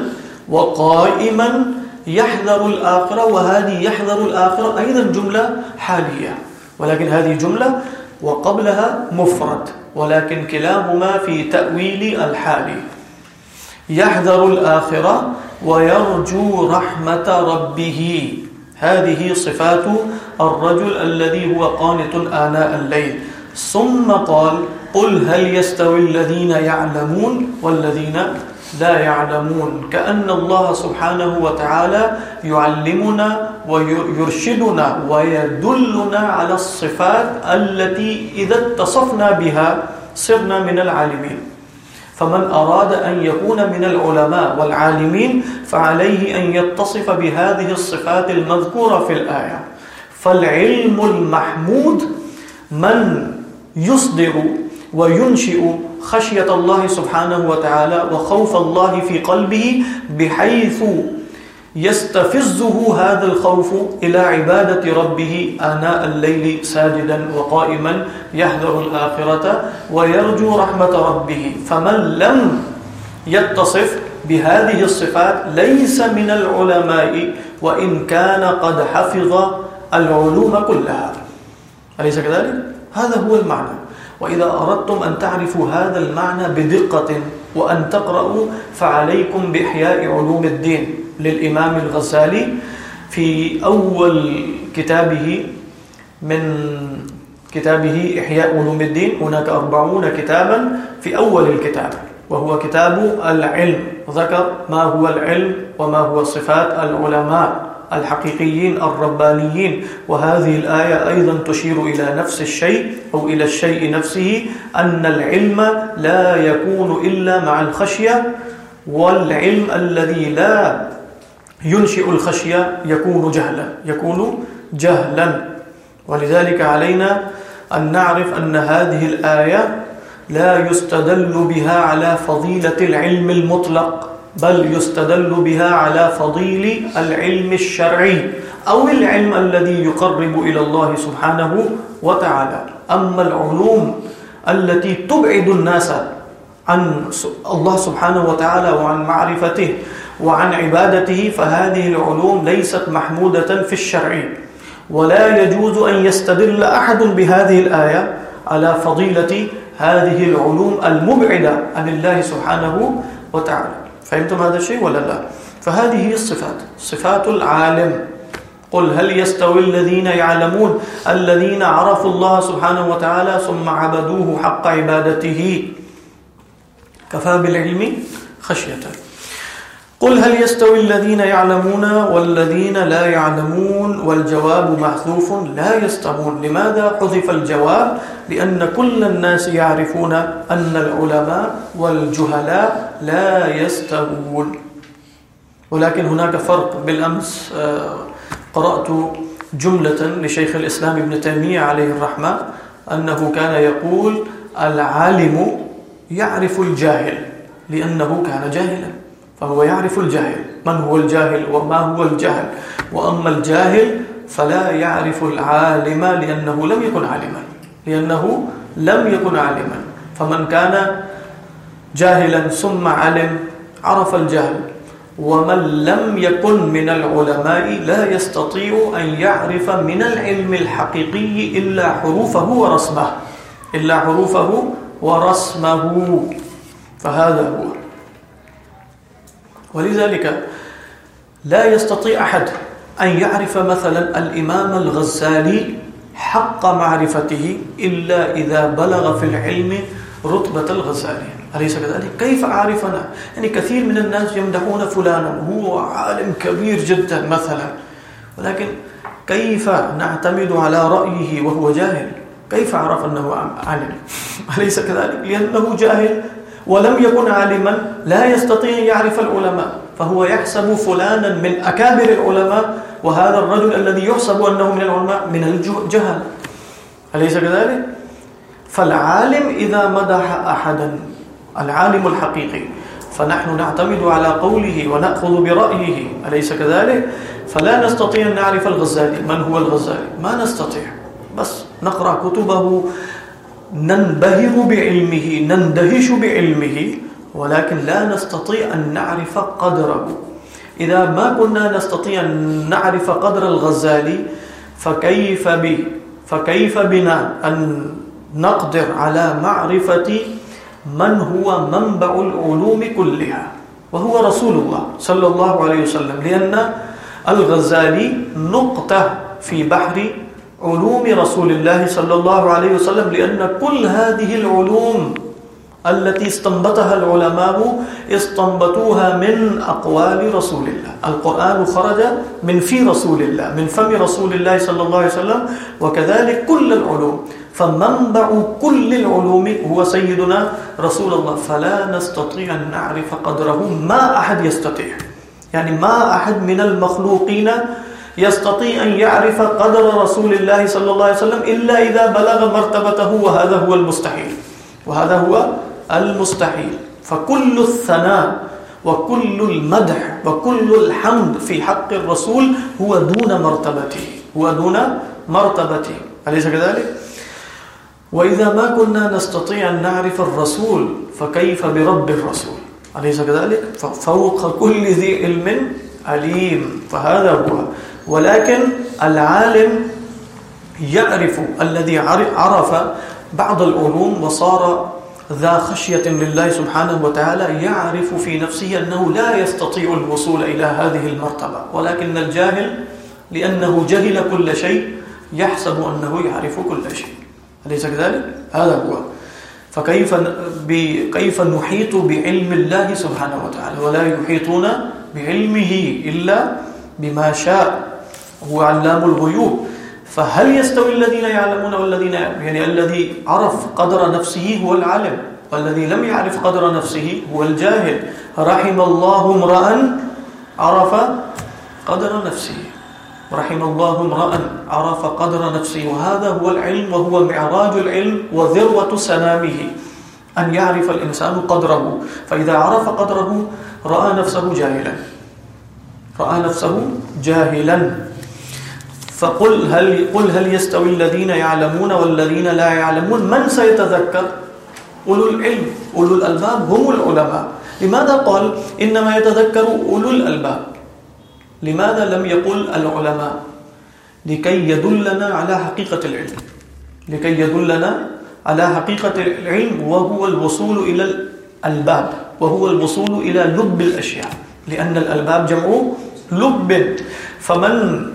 وقائما يحذر الآخرة وهذه يحذر الآخرة أيضا جملة حالية. ولكن هذه جملة وقبلها مفرد. ولكن كلاهما في تأويل الحال. يحذر الآخرة ويرجو رحمة ربه. هذه صفات الرجل الذي هو قانت آناء الليل. ثم قال قل هل يستوي الذين يعلمون والذين لا يعلمون؟ كأن الله سبحانه وتعالى يعلمنا ويرشدنا ويدلنا على الصفات التي إذا اتصفنا بها صرنا من العالمين. فمن أراد أن يكون من العلماء والعالمين فعليه أن يتصف بهذه الصفات المذكورة في الآية. فالعلم المحمود من يصدر وينشئ خشية الله سبحانه وتعالى وخوف الله في قلبه بحيث يستفزه هذا الخوف إلى عبادة ربه آناء الليل ساجدا وقائما يحذر الآخرة ويرجو رحمة ربه فمن لم يتصف بهذه الصفات ليس من العلماء وإن كان قد حفظ العلوم كلها أليس كذلك؟ هذا هو المعنى وإذا أردتم أن تعرفوا هذا المعنى بدقة وأن تقرأوا فعليكم بإحياء علوم الدين للإمام الغزالي في أول كتابه من كتابه إحياء علوم الدين هناك أربعون كتابا في أول الكتاب وهو كتاب العلم ذكر ما هو العلم وما هو صفات العلماء الحقيقيين الربانيين وهذه الآية أيضا تشير إلى نفس الشيء أو إلى الشيء نفسه أن العلم لا يكون إلا مع الخشية والعلم الذي لا ينشئ الخشية يكون جهلا يكون جهلا ولذلك علينا أن نعرف أن هذه الآية لا يستدل بها على فضيلة العلم المطلق۔ بل يستدل بها على فضيل العلم الشرعي أو العلم الذي يقرب إلى الله سبحانه وتعالى. أما العلوم التي تبعد الناس عن الله سبحانه وتعالى وعن معرفته وعن عبادته، فهذه العلوم ليست محمودة في الشرع. ولا يجوز أن يستدل أحد بهذه الآية على فضيلة هذه العلوم المبعدة عن الله سبحانه وتعالى. فهمتم هذا الشيء ولا لا؟ فهذه هي الصفات. صفات العالم. قل هل يستوي الذين يعلمون؟ الذين عرفوا الله سبحانه وتعالى ثم عبدوه حق عبادته. كفى بالعلم خشية. قل هل يستوي الذين يعلمون والذين لا يعلمون؟ والجواب محذوف. لا يستوون. لماذا حذف الجواب؟ لأن كل الناس يعرفون أن العلماء والجهلاء لا يستوون. ولكن هناك فرق بالأمس. قرأت جملة لشيخ الإسلام ابن تيمية عليه الرحمة أنه كان يقول العالم يعرف الجاهل لأنه كان جاهلا. فهو يعرف الجاهل. من هو الجاهل وما هو الجهل وأما الجاهل فلا يعرف العالم لأنه لم يكن عالما. لأنه لم يكن عالما. فمن كان جاهلا ثم علم، عرف الجهل ومن لم يكن من العلماء لا يستطيع أن يعرف من العلم الحقيقي إلا حروفه ورسمه إلا حروفه ورسمه فهذا هو۔ ولذلك لا يستطيع أحد أن يعرف مثلا الإمام الغزالي حق معرفته إلا إذا بلغ في العلم رتبة الغزالي. أليس كذلك؟ كيف أعرفنا؟ يعني كثير من الناس يمدحون فلانا هو عالم كبير جدا مثلا ولكن كيف نعتمد على رأيه وهو جاهل؟ كيف أعرف أنه عالم؟ أليس كذلك؟ لأنه جاهل ولم يكن عالما، لا يستطيع يعرف العلماء فهو يحسب فلانا من أكابر العلماء، وهذا الرجل الذي يحسب أنه من العلماء من الجهل أليس كذلك؟ فالعالم إذا مدح أحدا العالم الحقيقي فنحن نعتمد على قوله ونأخذ برأيه. أليس كذلك؟ فلا نستطيع أن نعرف الغزالي. من هو الغزالي؟ ما نستطيع. بس نقرأ كتبه ننبهر بعلمه نندهش بعلمه ولكن لا نستطيع أن نعرف قدره. إذا ما كنا نستطيع أن نعرف قدر الغزالي فكيف, بي فكيف بنا أن نقدر على معرفة من هو منبع العلوم كلها، وهو رسول الله صلى الله عليه وسلم، لأن الغزالي نقطة في بحر علوم رسول الله صلى الله عليه وسلم، لأن كل هذه العلوم التي استنبطها العلماء استنبطوها من أقوال رسول الله. القرآن خرج من في رسول الله، من فم رسول الله صلى الله عليه وسلم، وكذلك كل العلوم. فمنبع كل العلوم هو سيدنا رسول الله. فلا نستطيع أن نعرف قدره. ما أحد يستطيع. يعني ما أحد من المخلوقين يستطيع أن يعرف قدر رسول الله صلى الله عليه وسلم إلا إذا بلغ مرتبته، وهذا هو المستحيل. وهذا هو المستحيل. فكل الثناء وكل المدح وكل الحمد في حق الرسول هو دون مرتبته. هو دون مرتبته. أليس كذلك؟ وإذا ما كنا نستطيع أن نعرف الرسول، فكيف برب الرسول؟ أليس كذلك؟ ففوق كل ذي علم عليم فهذا هو. ولكن العالم يعرف الذي عرف بعض العلوم وصار ذا خشية لله سبحانه وتعالى يعرف في نفسه أنه لا يستطيع الوصول إلى هذه المرتبة ولكن الجاهل لأنه جهل كل شيء يحسب أنه يعرف كل شيء أليس كذلك؟ هذا هو۔ فكيف كيف نحيط بعلم الله سبحانه وتعالى ولا يحيطون بعلمه إلا بما شاء۔ هو علام الغيوب فهل يستوي الذين يعلمون والذين يعني الذي عرف قدر نفسه هو العالم، والذي لم يعرف قدر نفسه هو الجاهل. رحم الله امرأ عرف قدر نفسه. رحم الله امرأ عرف قدر نفسه. وهذا هو العلم، وهو معراج العلم وذروة سنامه. أن يعرف الإنسان قدره. فإذا عرف قدره، رأى نفسه جاهلا. رأى نفسه جاهلا. فقل هل, قل هل يستوي الذين يعلمون والذين لا يعلمون؟ من سيتذكر؟ أولو العلم أولو الألباب هم العلماء. لماذا قال إنما يتذكر أولو الألباب؟ لماذا لم يقل العلماء؟ لكي يدلنا على حقيقة العلم. لكي يدلنا على حقيقة العلم وهو الوصول إلى الألباب وهو الوصول إلى لب الأشياء. لأن الألباب جمع لب. فمن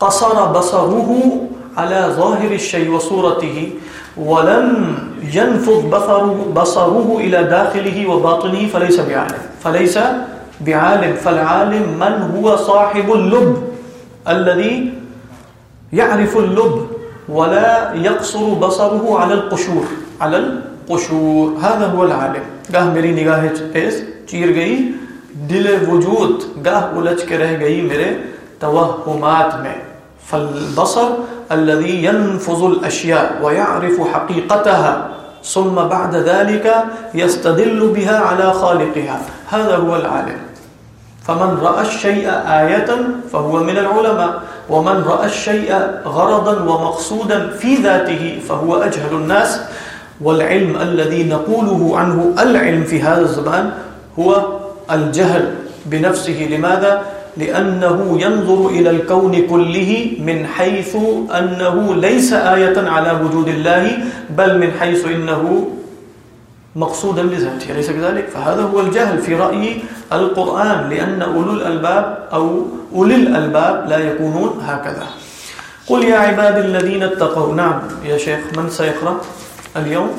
قصر بصره على ظاهر الشيء وصورته ولم ينفض بصره, بصره إلى داخله وباطنه فليس بعالم. فليس بعالم. فالعالم من هو صاحب اللب الذي يعرف اللب ولا يقصر بصره على القشور. على القشور. هذا هو العالم. گاہ میری نگاہ اس چیر گئی دل وجود. گاہ الجھ کے رہ گئی میرے توہمات میں. فالبصر الذي ينفذ الاشياء ويعرف حقيقتها، ثم بعد ذلك يستدل بها على خالقها. هذا هو العالم. فمن رأى الشيء آية فهو من العلماء. ومن رأى الشيء غرضا ومقصودا في ذاته فهو أجهل الناس. والعلم الذي نقوله عنه العلم في هذا الزمان هو الجهل بنفسه. لماذا؟ لأنه ينظر إلى الكون كله من حيث أنه ليس آية على وجود الله، بل من حيث إنه مقصودا لذاته ليس كذلك؟ فهذا هو الجهل في رأي القرآن، لأن أولو الألباب أو أولي الألباب لا يكونون هكذا. قل يا عباد الذين اتقوا. نعم يا شيخ، من سيقرأ اليوم؟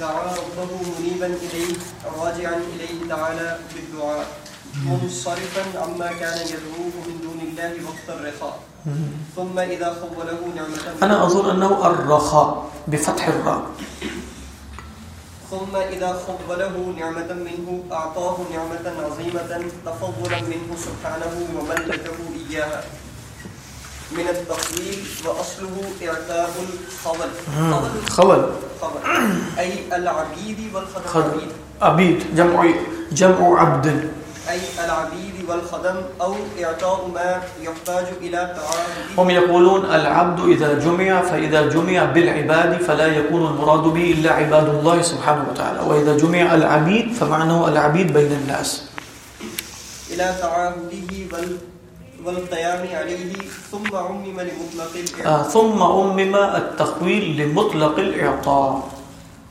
دعا ربه منيبا إليه راجعا إليه تعالى بالدعاء. منصرفا عما كان يدعوه من دون الله وقت الرخاء. ثم إذا خوله نعمة أنا أظن أنه الرخاء بفتح الراء. ثم إذا خوله نعمة منه أعطاه نعمة عظيمة تفضلا منه سبحانه وملكه إياها. من التقويل وأصله إعتاء الخول. خول. خول. أي العبيد والخدم خدم عبيد. جمع جمع عبد. أي العبيد والخدم أو إعطاء ما يحتاج إلى تعاهده هم يقولون العبد إذا جمع فإذا جمع بالعباد فلا يكون المراد به إلا عباد الله سبحانه وتعالى. وإذا جمع العبيد فمعنه العبيد بين الناس. إلى تعاهده وال والقيام عليه ثم عمم لمطلق الإعطاء. آه ثم أمم التخويل لمطلق الإعطاء.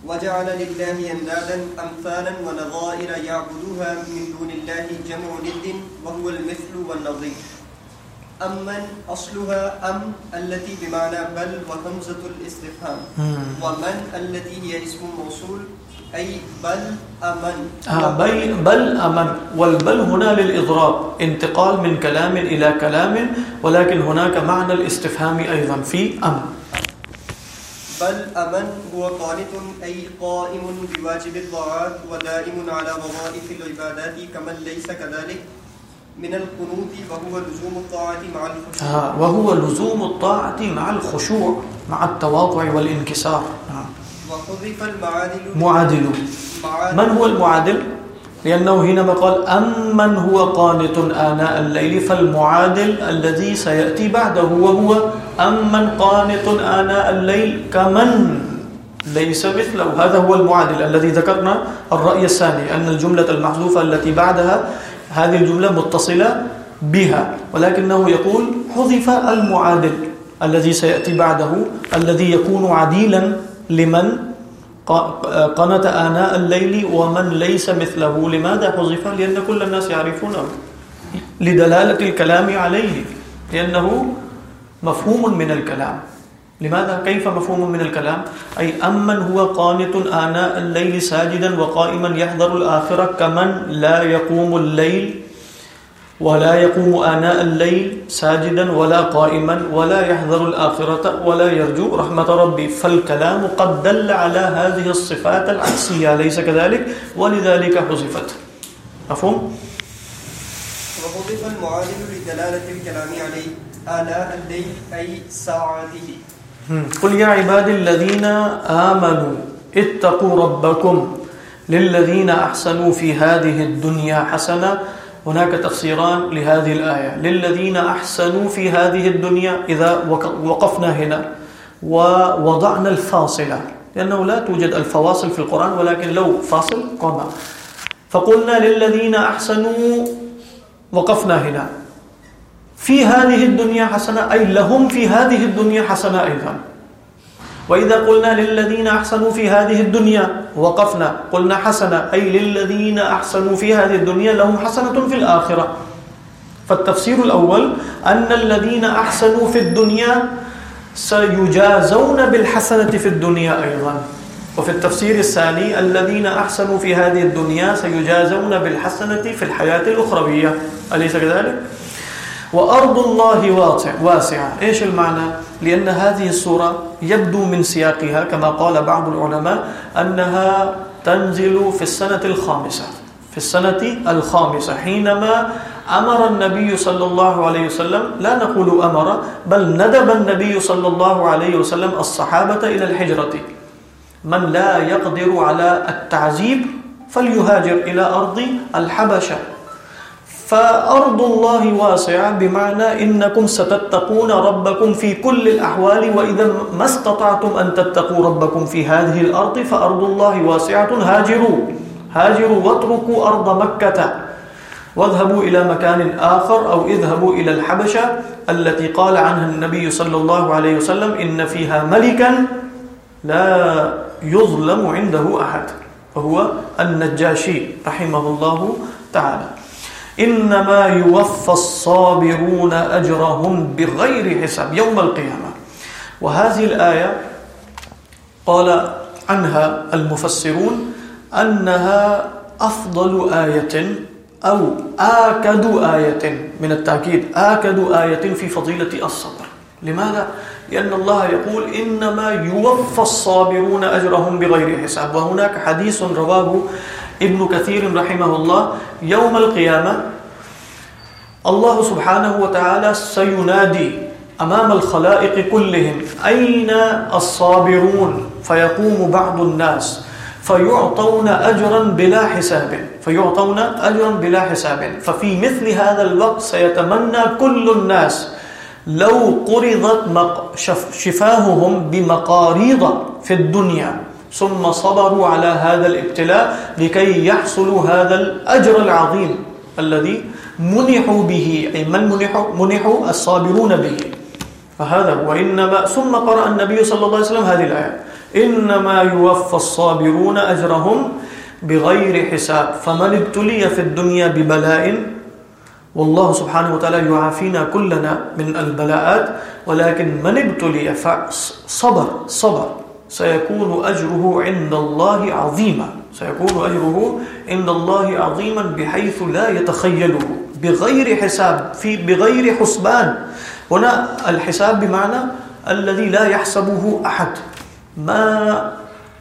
وجعل لله اندادا امثالا ونظائر يعبدها من دون الله جمع ند وهو المثل والنظير. امن اصلها ام التي بمعنى بل وهمزه الاستفهام. ومن التي هي اسم موصول؟ اي بل امن آه بل, بل أمن. والبل هنا للإضراب. انتقال من كلام إلى كلام ولكن هناك معنى الاستفهام أيضا في أمن. بل امن هو قانت اي قائم بواجب الطاعات ودائم على وظائف العبادات كمن ليس كذلك. من القنوت وهو لزوم الطاعه مع الخشوع. آه وهو لزوم الطاعة مع الخشوع مع التواضع والانكسار. آه. وحذف المعادل معادل. من هو المعادل؟ لأنه حينما قال أمن هو قانت آناء الليل، فالمعادل الذي سيأتي بعده وهو أمن قانت آناء الليل، كمن ليس مثله. هذا هو المعادل الذي ذكرنا. الرأي الثاني، أن الجملة المحذوفة التي بعدها، هذه الجملة متصلة بها، ولكنه يقول حذف المعادل الذي سيأتي بعده، الذي يكون عديلا لمن قنت آناء الليل ومن ليس مثله. لماذا حذف؟ لأن كل الناس يعرفونه. لدلالة الكلام عليه. لأنه مفهوم من الكلام. لماذا؟ كيف مفهوم من الكلام؟ أي أمن هو قانت آناء الليل ساجدا وقائما يحضر الآخرة كمن لا يقوم الليل ولا يقوم آناء الليل ساجدا ولا قائما ولا يحذر الآخرة ولا يرجو رحمة ربي. فالكلام قد دل على هذه الصفات العكسية. ليس كذلك؟ ولذلك حذفت. مفهوم؟ وحذف المعادل لدلالة الكلام عليه آلاء الليل أي ساعاته. قل يا عباد الذين آمنوا اتقوا ربكم للذين أحسنوا في هذه الدنيا حسنة هناك تفسيران لهذه الآية. للذين أحسنوا في هذه الدنيا إذا وقفنا هنا. ووضعنا الفاصلة. لأنه لا توجد الفواصل في القرآن، ولكن لو فاصل قام. فقلنا للذين أحسنوا، وقفنا هنا. في هذه الدنيا حسنة، أي لهم في هذه الدنيا حسنة أيضا. وإذا قلنا للذين أحسنوا في هذه الدنيا وقفنا قلنا حسنة أي للذين أحسنوا في هذه الدنيا لهم حسنة في الآخرة. فالتفسير الأول أن الذين أحسنوا في الدنيا سيجازون بالحسنة في الدنيا أيضا. وفي التفسير الثاني الذين أحسنوا في هذه الدنيا سيجازون بالحسنة في الحياة الأخروية. أليس كذلك؟ وأرض الله واسع واسعة إيش المعنى؟ لأن هذه السورة يبدو من سياقها، كما قال بعض العلماء أنها تنزل في السنة الخامسة. في السنة الخامسة، حينما أمر النبي صلى الله عليه وسلم، لا نقول أمر، بل ندب النبي صلى الله عليه وسلم الصحابة إلى الحجرة. من لا يقدر على التعذيب فليهاجر إلى أرض الحبشة. فأرض الله واسعة بمعنى إنكم ستتقون ربكم في كل الأحوال وإذا ما استطعتم أن تتقوا ربكم في هذه الأرض فأرض الله واسعة هاجروا هاجروا واتركوا أرض مكة واذهبوا إلى مكان آخر أو اذهبوا إلى الحبشة التي قال عنها النبي صلى الله عليه وسلم إن فيها ملكا لا يظلم عنده أحد وهو النجاشي رحمه الله تعالى إنما يوفى الصابرون أجرهم بغير حساب يوم القيامة. وهذه الآية قال عنها المفسرون أنها أفضل آية أو آكد آية من التأكيد. آكد آية في فضيلة الصبر. لماذا؟ لأن الله يقول إنما يوفى الصابرون أجرهم بغير حساب. وهناك حديث رواه ابن كثير رحمه الله يوم القيامة، الله سبحانه وتعالى سينادي أمام الخلائق كلهم، أين الصابرون؟ فيقوم بعض الناس، فيعطون أجرا بلا حساب، فيعطون أجرا بلا حساب، ففي مثل هذا الوقت سيتمنى كل الناس، لو قرضت شفاههم بمقاريض في الدنيا. ثم صبروا على هذا الابتلاء لكي يحصلوا هذا الأجر العظيم الذي منحوا به أي من منحوا, منحوا الصابرون به. فهذا هو. إنما ثم قرأ النبي صلى الله عليه وسلم هذه الآية. إنما يوفى الصابرون أجرهم بغير حساب. فمن ابتلي في الدنيا ببلاء والله سبحانه وتعالى يعافينا كلنا من البلاءات ولكن من ابتلي فصبر صبر. سيكون أجره عند الله عظيما. سيكون أجره عند الله عظيما بحيث لا يتخيله. بغير حساب، في بغير حسبان. هنا الحساب بمعنى الذي لا يحسبه أحد. ما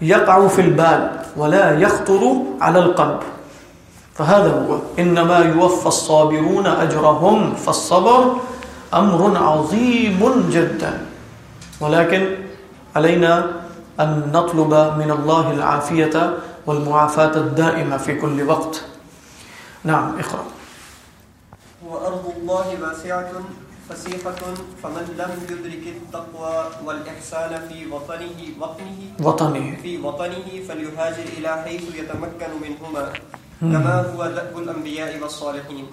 يقع في البال ولا يخطر على القلب. فهذا هو. إنما يوفى الصابرون أجرهم، فالصبر أمر عظيم جدا. ولكن علينا أن نطلب من الله العافية والمعافاة الدائمة في كل وقت. نعم اقرأ. وأرض الله واسعة فسيحة فمن لم يدرك التقوى والإحسان في وطنه وطنه وطنه. في وطنه فليهاجر إلى حيث يتمكن منهما. كما هو دأب الأنبياء والصالحين.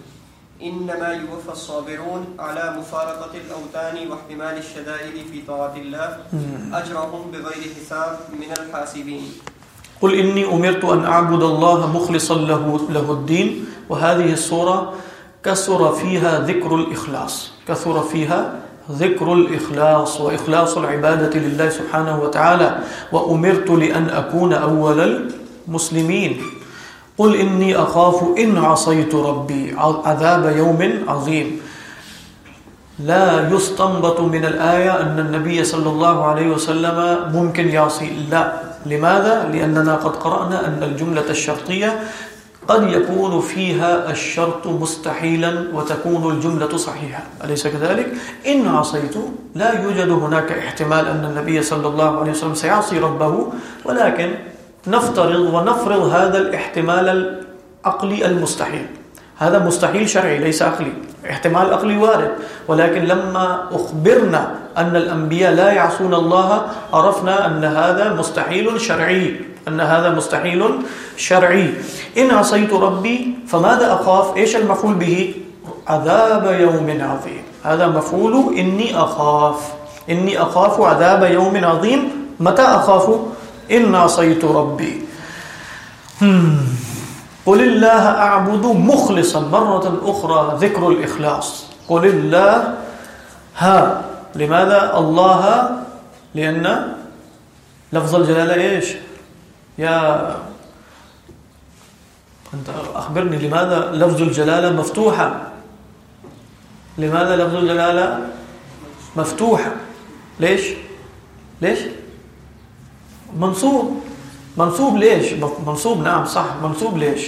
إنما يوفى الصابرون على مفارقة الأوتان واحتمال الشدائد في طاعة الله أجرهم بغير حساب من الحاسبين. قل إني أمرت أن أعبد الله مخلصا له, له الدين وهذه الصورة كثر فيها ذكر الإخلاص. كثر فيها ذكر الإخلاص وإخلاص العبادة لله سبحانه وتعالى. وأمرت لأن أكون أول المسلمين. قل إني أخاف إن عصيت ربي عذاب يوم عظيم لا يستنبط من الآية أن النبي صلى الله عليه وسلم ممكن يعصي لا لماذا؟ لأننا قد قرأنا أن الجملة الشرطية قد يكون فيها الشرط مستحيلا وتكون الجملة صحيحة أليس كذلك؟ إن عصيت لا يوجد هناك احتمال أن النبي صلى الله عليه وسلم سيعصي ربه، ولكن نفترض ونفرض هذا الاحتمال العقلي المستحيل. هذا مستحيل شرعي، ليس عقلي. احتمال عقلي وارد. ولكن لما أخبرنا أن الأنبياء لا يعصون الله، عرفنا أن هذا مستحيل شرعي. أن هذا مستحيل شرعي. إن عصيت ربي، فماذا أخاف؟ إيش المفعول به؟ عذاب يوم عظيم. هذا مفعول إني أخاف. إني أخاف عذاب يوم عظيم. متى أخاف؟ إن عصيت ربي. قل الله أعبد مخلصا مرة أخرى ذكر الإخلاص. قل الله، ها، لماذا الله؟ لأن لفظ الجلالة إيش؟ يا، أنت أخبرني لماذا لفظ الجلالة مفتوحة؟ لماذا لفظ الجلالة مفتوحة؟ ليش؟ ليش؟ منصوب منصوب ليش؟ منصوب، نعم، صح، منصوب ليش؟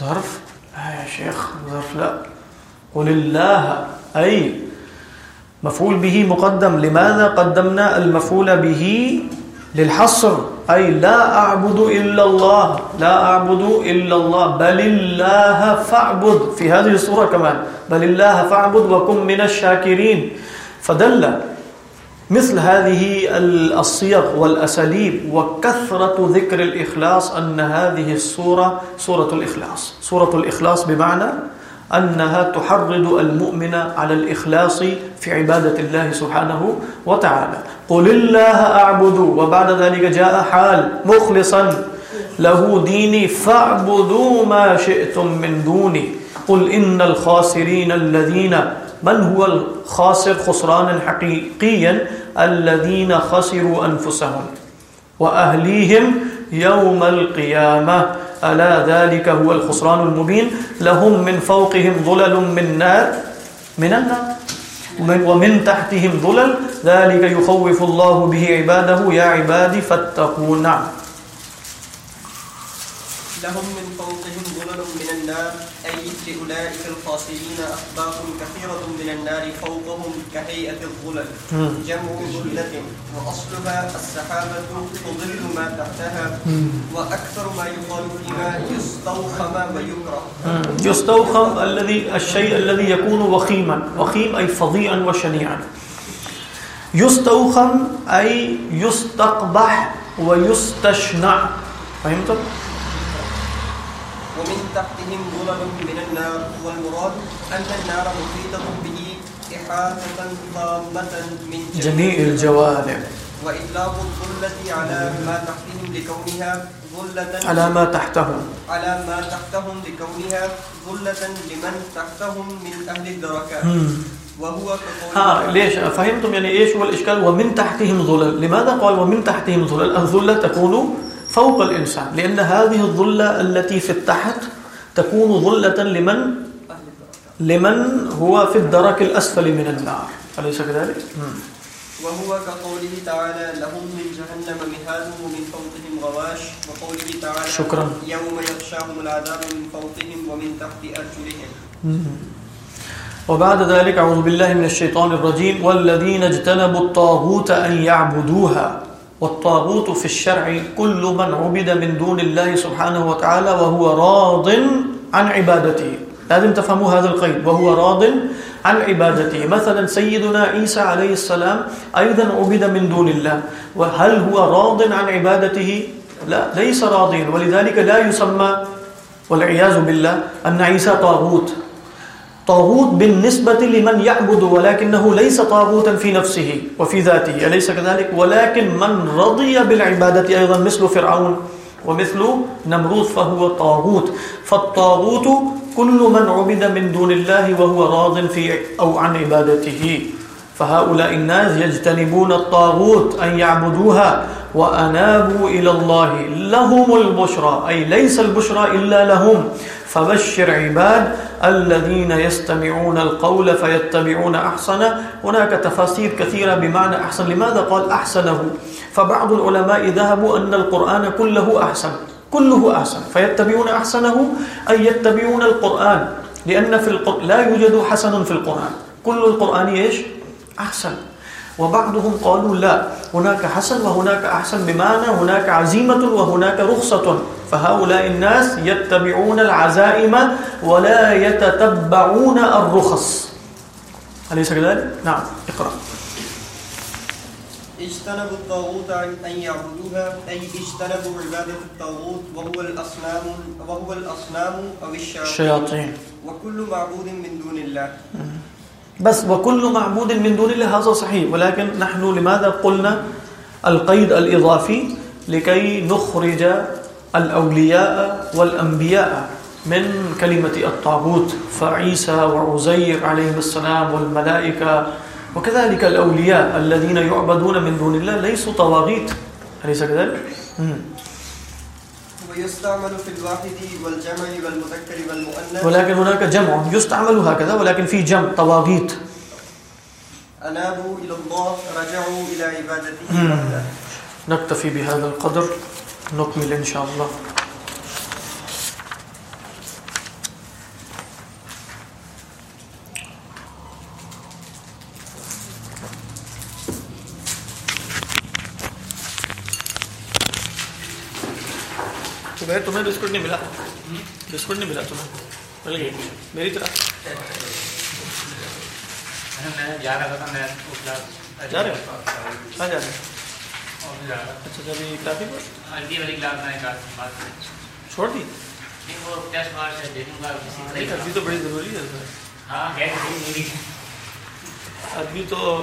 ظرف؟ لا يا شيخ، ظرف لا. قل الله، أي مفعول به مقدم. لماذا قدمنا المفعول به للحصر؟ أي لا أعبد إلا الله، لا أعبد إلا الله. بل الله فاعبد. في هذه الصورة كمان. بل الله فاعبد وكن من الشاكرين. فدل مثل هذه الصيغ والأساليب وكثرة ذكر الإخلاص أن هذه الصورة، صورة الإخلاص صورة الإخلاص بمعنى أنها تحرض المؤمن على الإخلاص في عبادة الله سبحانه وتعالى. قل الله أعبد، وبعد ذلك جاء حال مخلصا، له ديني فاعبدوا ما شئتم من دوني قل إن الخاسرين الذين من هو الخاسر خسرانا حقيقيا الذين خسروا أنفسهم وأهليهم يوم القيامة. ألا ذلك هو الخسران المبين. لهم من فوقهم ظلل من نار، من النار. ومن تحتهم ظلل. ذلك يخوف الله به عباده. يا عبادي فاتقوا نعم. لهم من فوقهم ظلل من النار أي لأولئك الخاسرين أخبار كثيرة من النار فوقهم كهيئة الظلل. جمع ظلة وأصلها السحابة تظل ما تحتها وأكثر ما يقال فيما يستوخم ويكره. يستوخم الذي الشيء الذي يكون وخيما. وخيم أي فظيعا وشنيعا. يستوخم أي يستقبح ويستشنع. فهمتم؟ ومن تحتهم ظلل من النار والمراد أن النار محيطة به إحاطة تامة من جميع الجوانب. وإطلاق الظلة على ما تحتهم لكونها ظلة على ما تحتهم. على ما تحتهم لكونها ظلة لمن تحتهم من أهل الدركات وهو ها ليش؟ فهمتم يعني ايش هو الاشكال ومن تحتهم ظلل. لماذا قال ومن تحتهم ظلل؟ الظلة تكون فوق الإنسان لأن هذه الظلة التي في التحت تكون ظلة لمن؟ لمن هو في الدرك الأسفل من النار. أليس كذلك؟ وهو كقوله تعالى لهم من جهنم مهاد ومن فوقهم غواش وقوله تعالى شكرا. يوم يغشاهم العذاب من فوقهم ومن تحت أرجلهم. وبعد ذلك أعوذ بالله من الشيطان الرجيم والذين اجتنبوا الطاغوت أن يعبدوها. والطاغوت في الشرع كل من عبد من دون الله سبحانه وتعالى وهو راض عن عبادته. لازم تفهموا هذا القيد. وهو راض عن عبادته. مثلا سيدنا عيسى عليه السلام أيضا عبد من دون الله. وهل هو راض عن عبادته؟ لا، ليس راضيا ولذلك لا يسمى والعياذ بالله أن عيسى طاغوت. طاغوت بالنسبة لمن يعبد ولكنه ليس طاغوتا في نفسه وفي ذاته، أليس كذلك؟ ولكن من رضي بالعبادة أيضا مثل فرعون ومثل نمروذ فهو طاغوت. فالطاغوت كل من عبد من دون الله وهو راض في أو عن عبادته. فهؤلاء الناس يجتنبون الطاغوت أن يعبدوها وأنابوا إلى الله. لهم البشرى، أي ليس البشرى إلا لهم. فبشر عباد الذين يستمعون القول فيتبعون أحسن. هناك تفاسير كثيرة بمعنى أحسن. لماذا قال أحسنه؟ فبعض العلماء ذهبوا أن القرآن كله أحسن. كله أحسن. فيتبعون أحسنه أي يتبعون القرآن. لأن في القرآن لا يوجد حسن في القرآن. كل القرآن إيش؟ أحسن. وبعضهم قالوا لا. هناك حسن وهناك أحسن بمعنى هناك عزيمة وهناك رخصة. فهؤلاء الناس يتبعون العزائم ولا يتتبعون الرخص. أليس كذلك؟ نعم اقرأ. اجتنبوا الطاغوت أن يعبدوها أي اجتنبوا عبادة الطاغوت وهو الأصنام وهو الأصنام أو الشياطين. وكل معبود من دون الله. بس وكل معبود من دون الله هذا صحيح. ولكن نحن لماذا قلنا القيد الإضافي؟ لكي نخرج الأولياء والأنبياء من كلمة الطاغوت فعيسى وعزير عليه السلام والملائكة. وكذلك الأولياء الذين يعبدون من دون الله ليسوا طواغيت. أليس كذلك؟ ويستعمل في الواحد والجمع والمذكر والمؤنث. ولكن هناك جمع يستعمل هكذا ولكن في جمع طواغيت. أنابوا إلى الله رجعوا إلى عبادته. نكتفي بهذا القدر. نكمل إن شاء الله صبح تمہیں بسکٹ نہیں ملا؟ بسکٹ نہیں ملا تمہیں؟ مل گئی۔ میری طرح میں جا رہا تھا میں جا رہے ہو؟ کہاں جا رہے ہیں اور جا رہا اچھا جب یہ کافی پر تھا عربی والی کلاس میں کلاس بات چھوڑ دی نہیں وہ ٹیسٹ مار سے دیکھوں گا کسی نہیں عربی تو بڑی ضروری ہے ہاں گئے تھے میری عربی تو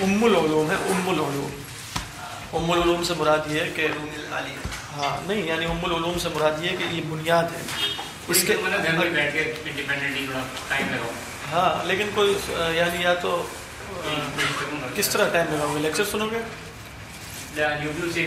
ام العلوم ہے ام العلوم ام العلوم سے مراد یہ ہے کہ ہاں نہیں یعنی ام العلوم سے مراد یہ ہے کہ یہ بنیاد ہے اس کے ہاں لیکن کوئی یعنی یا تو کس طرح ٹائم لگاؤ گے لیکچر سنو گے یوٹیوب سے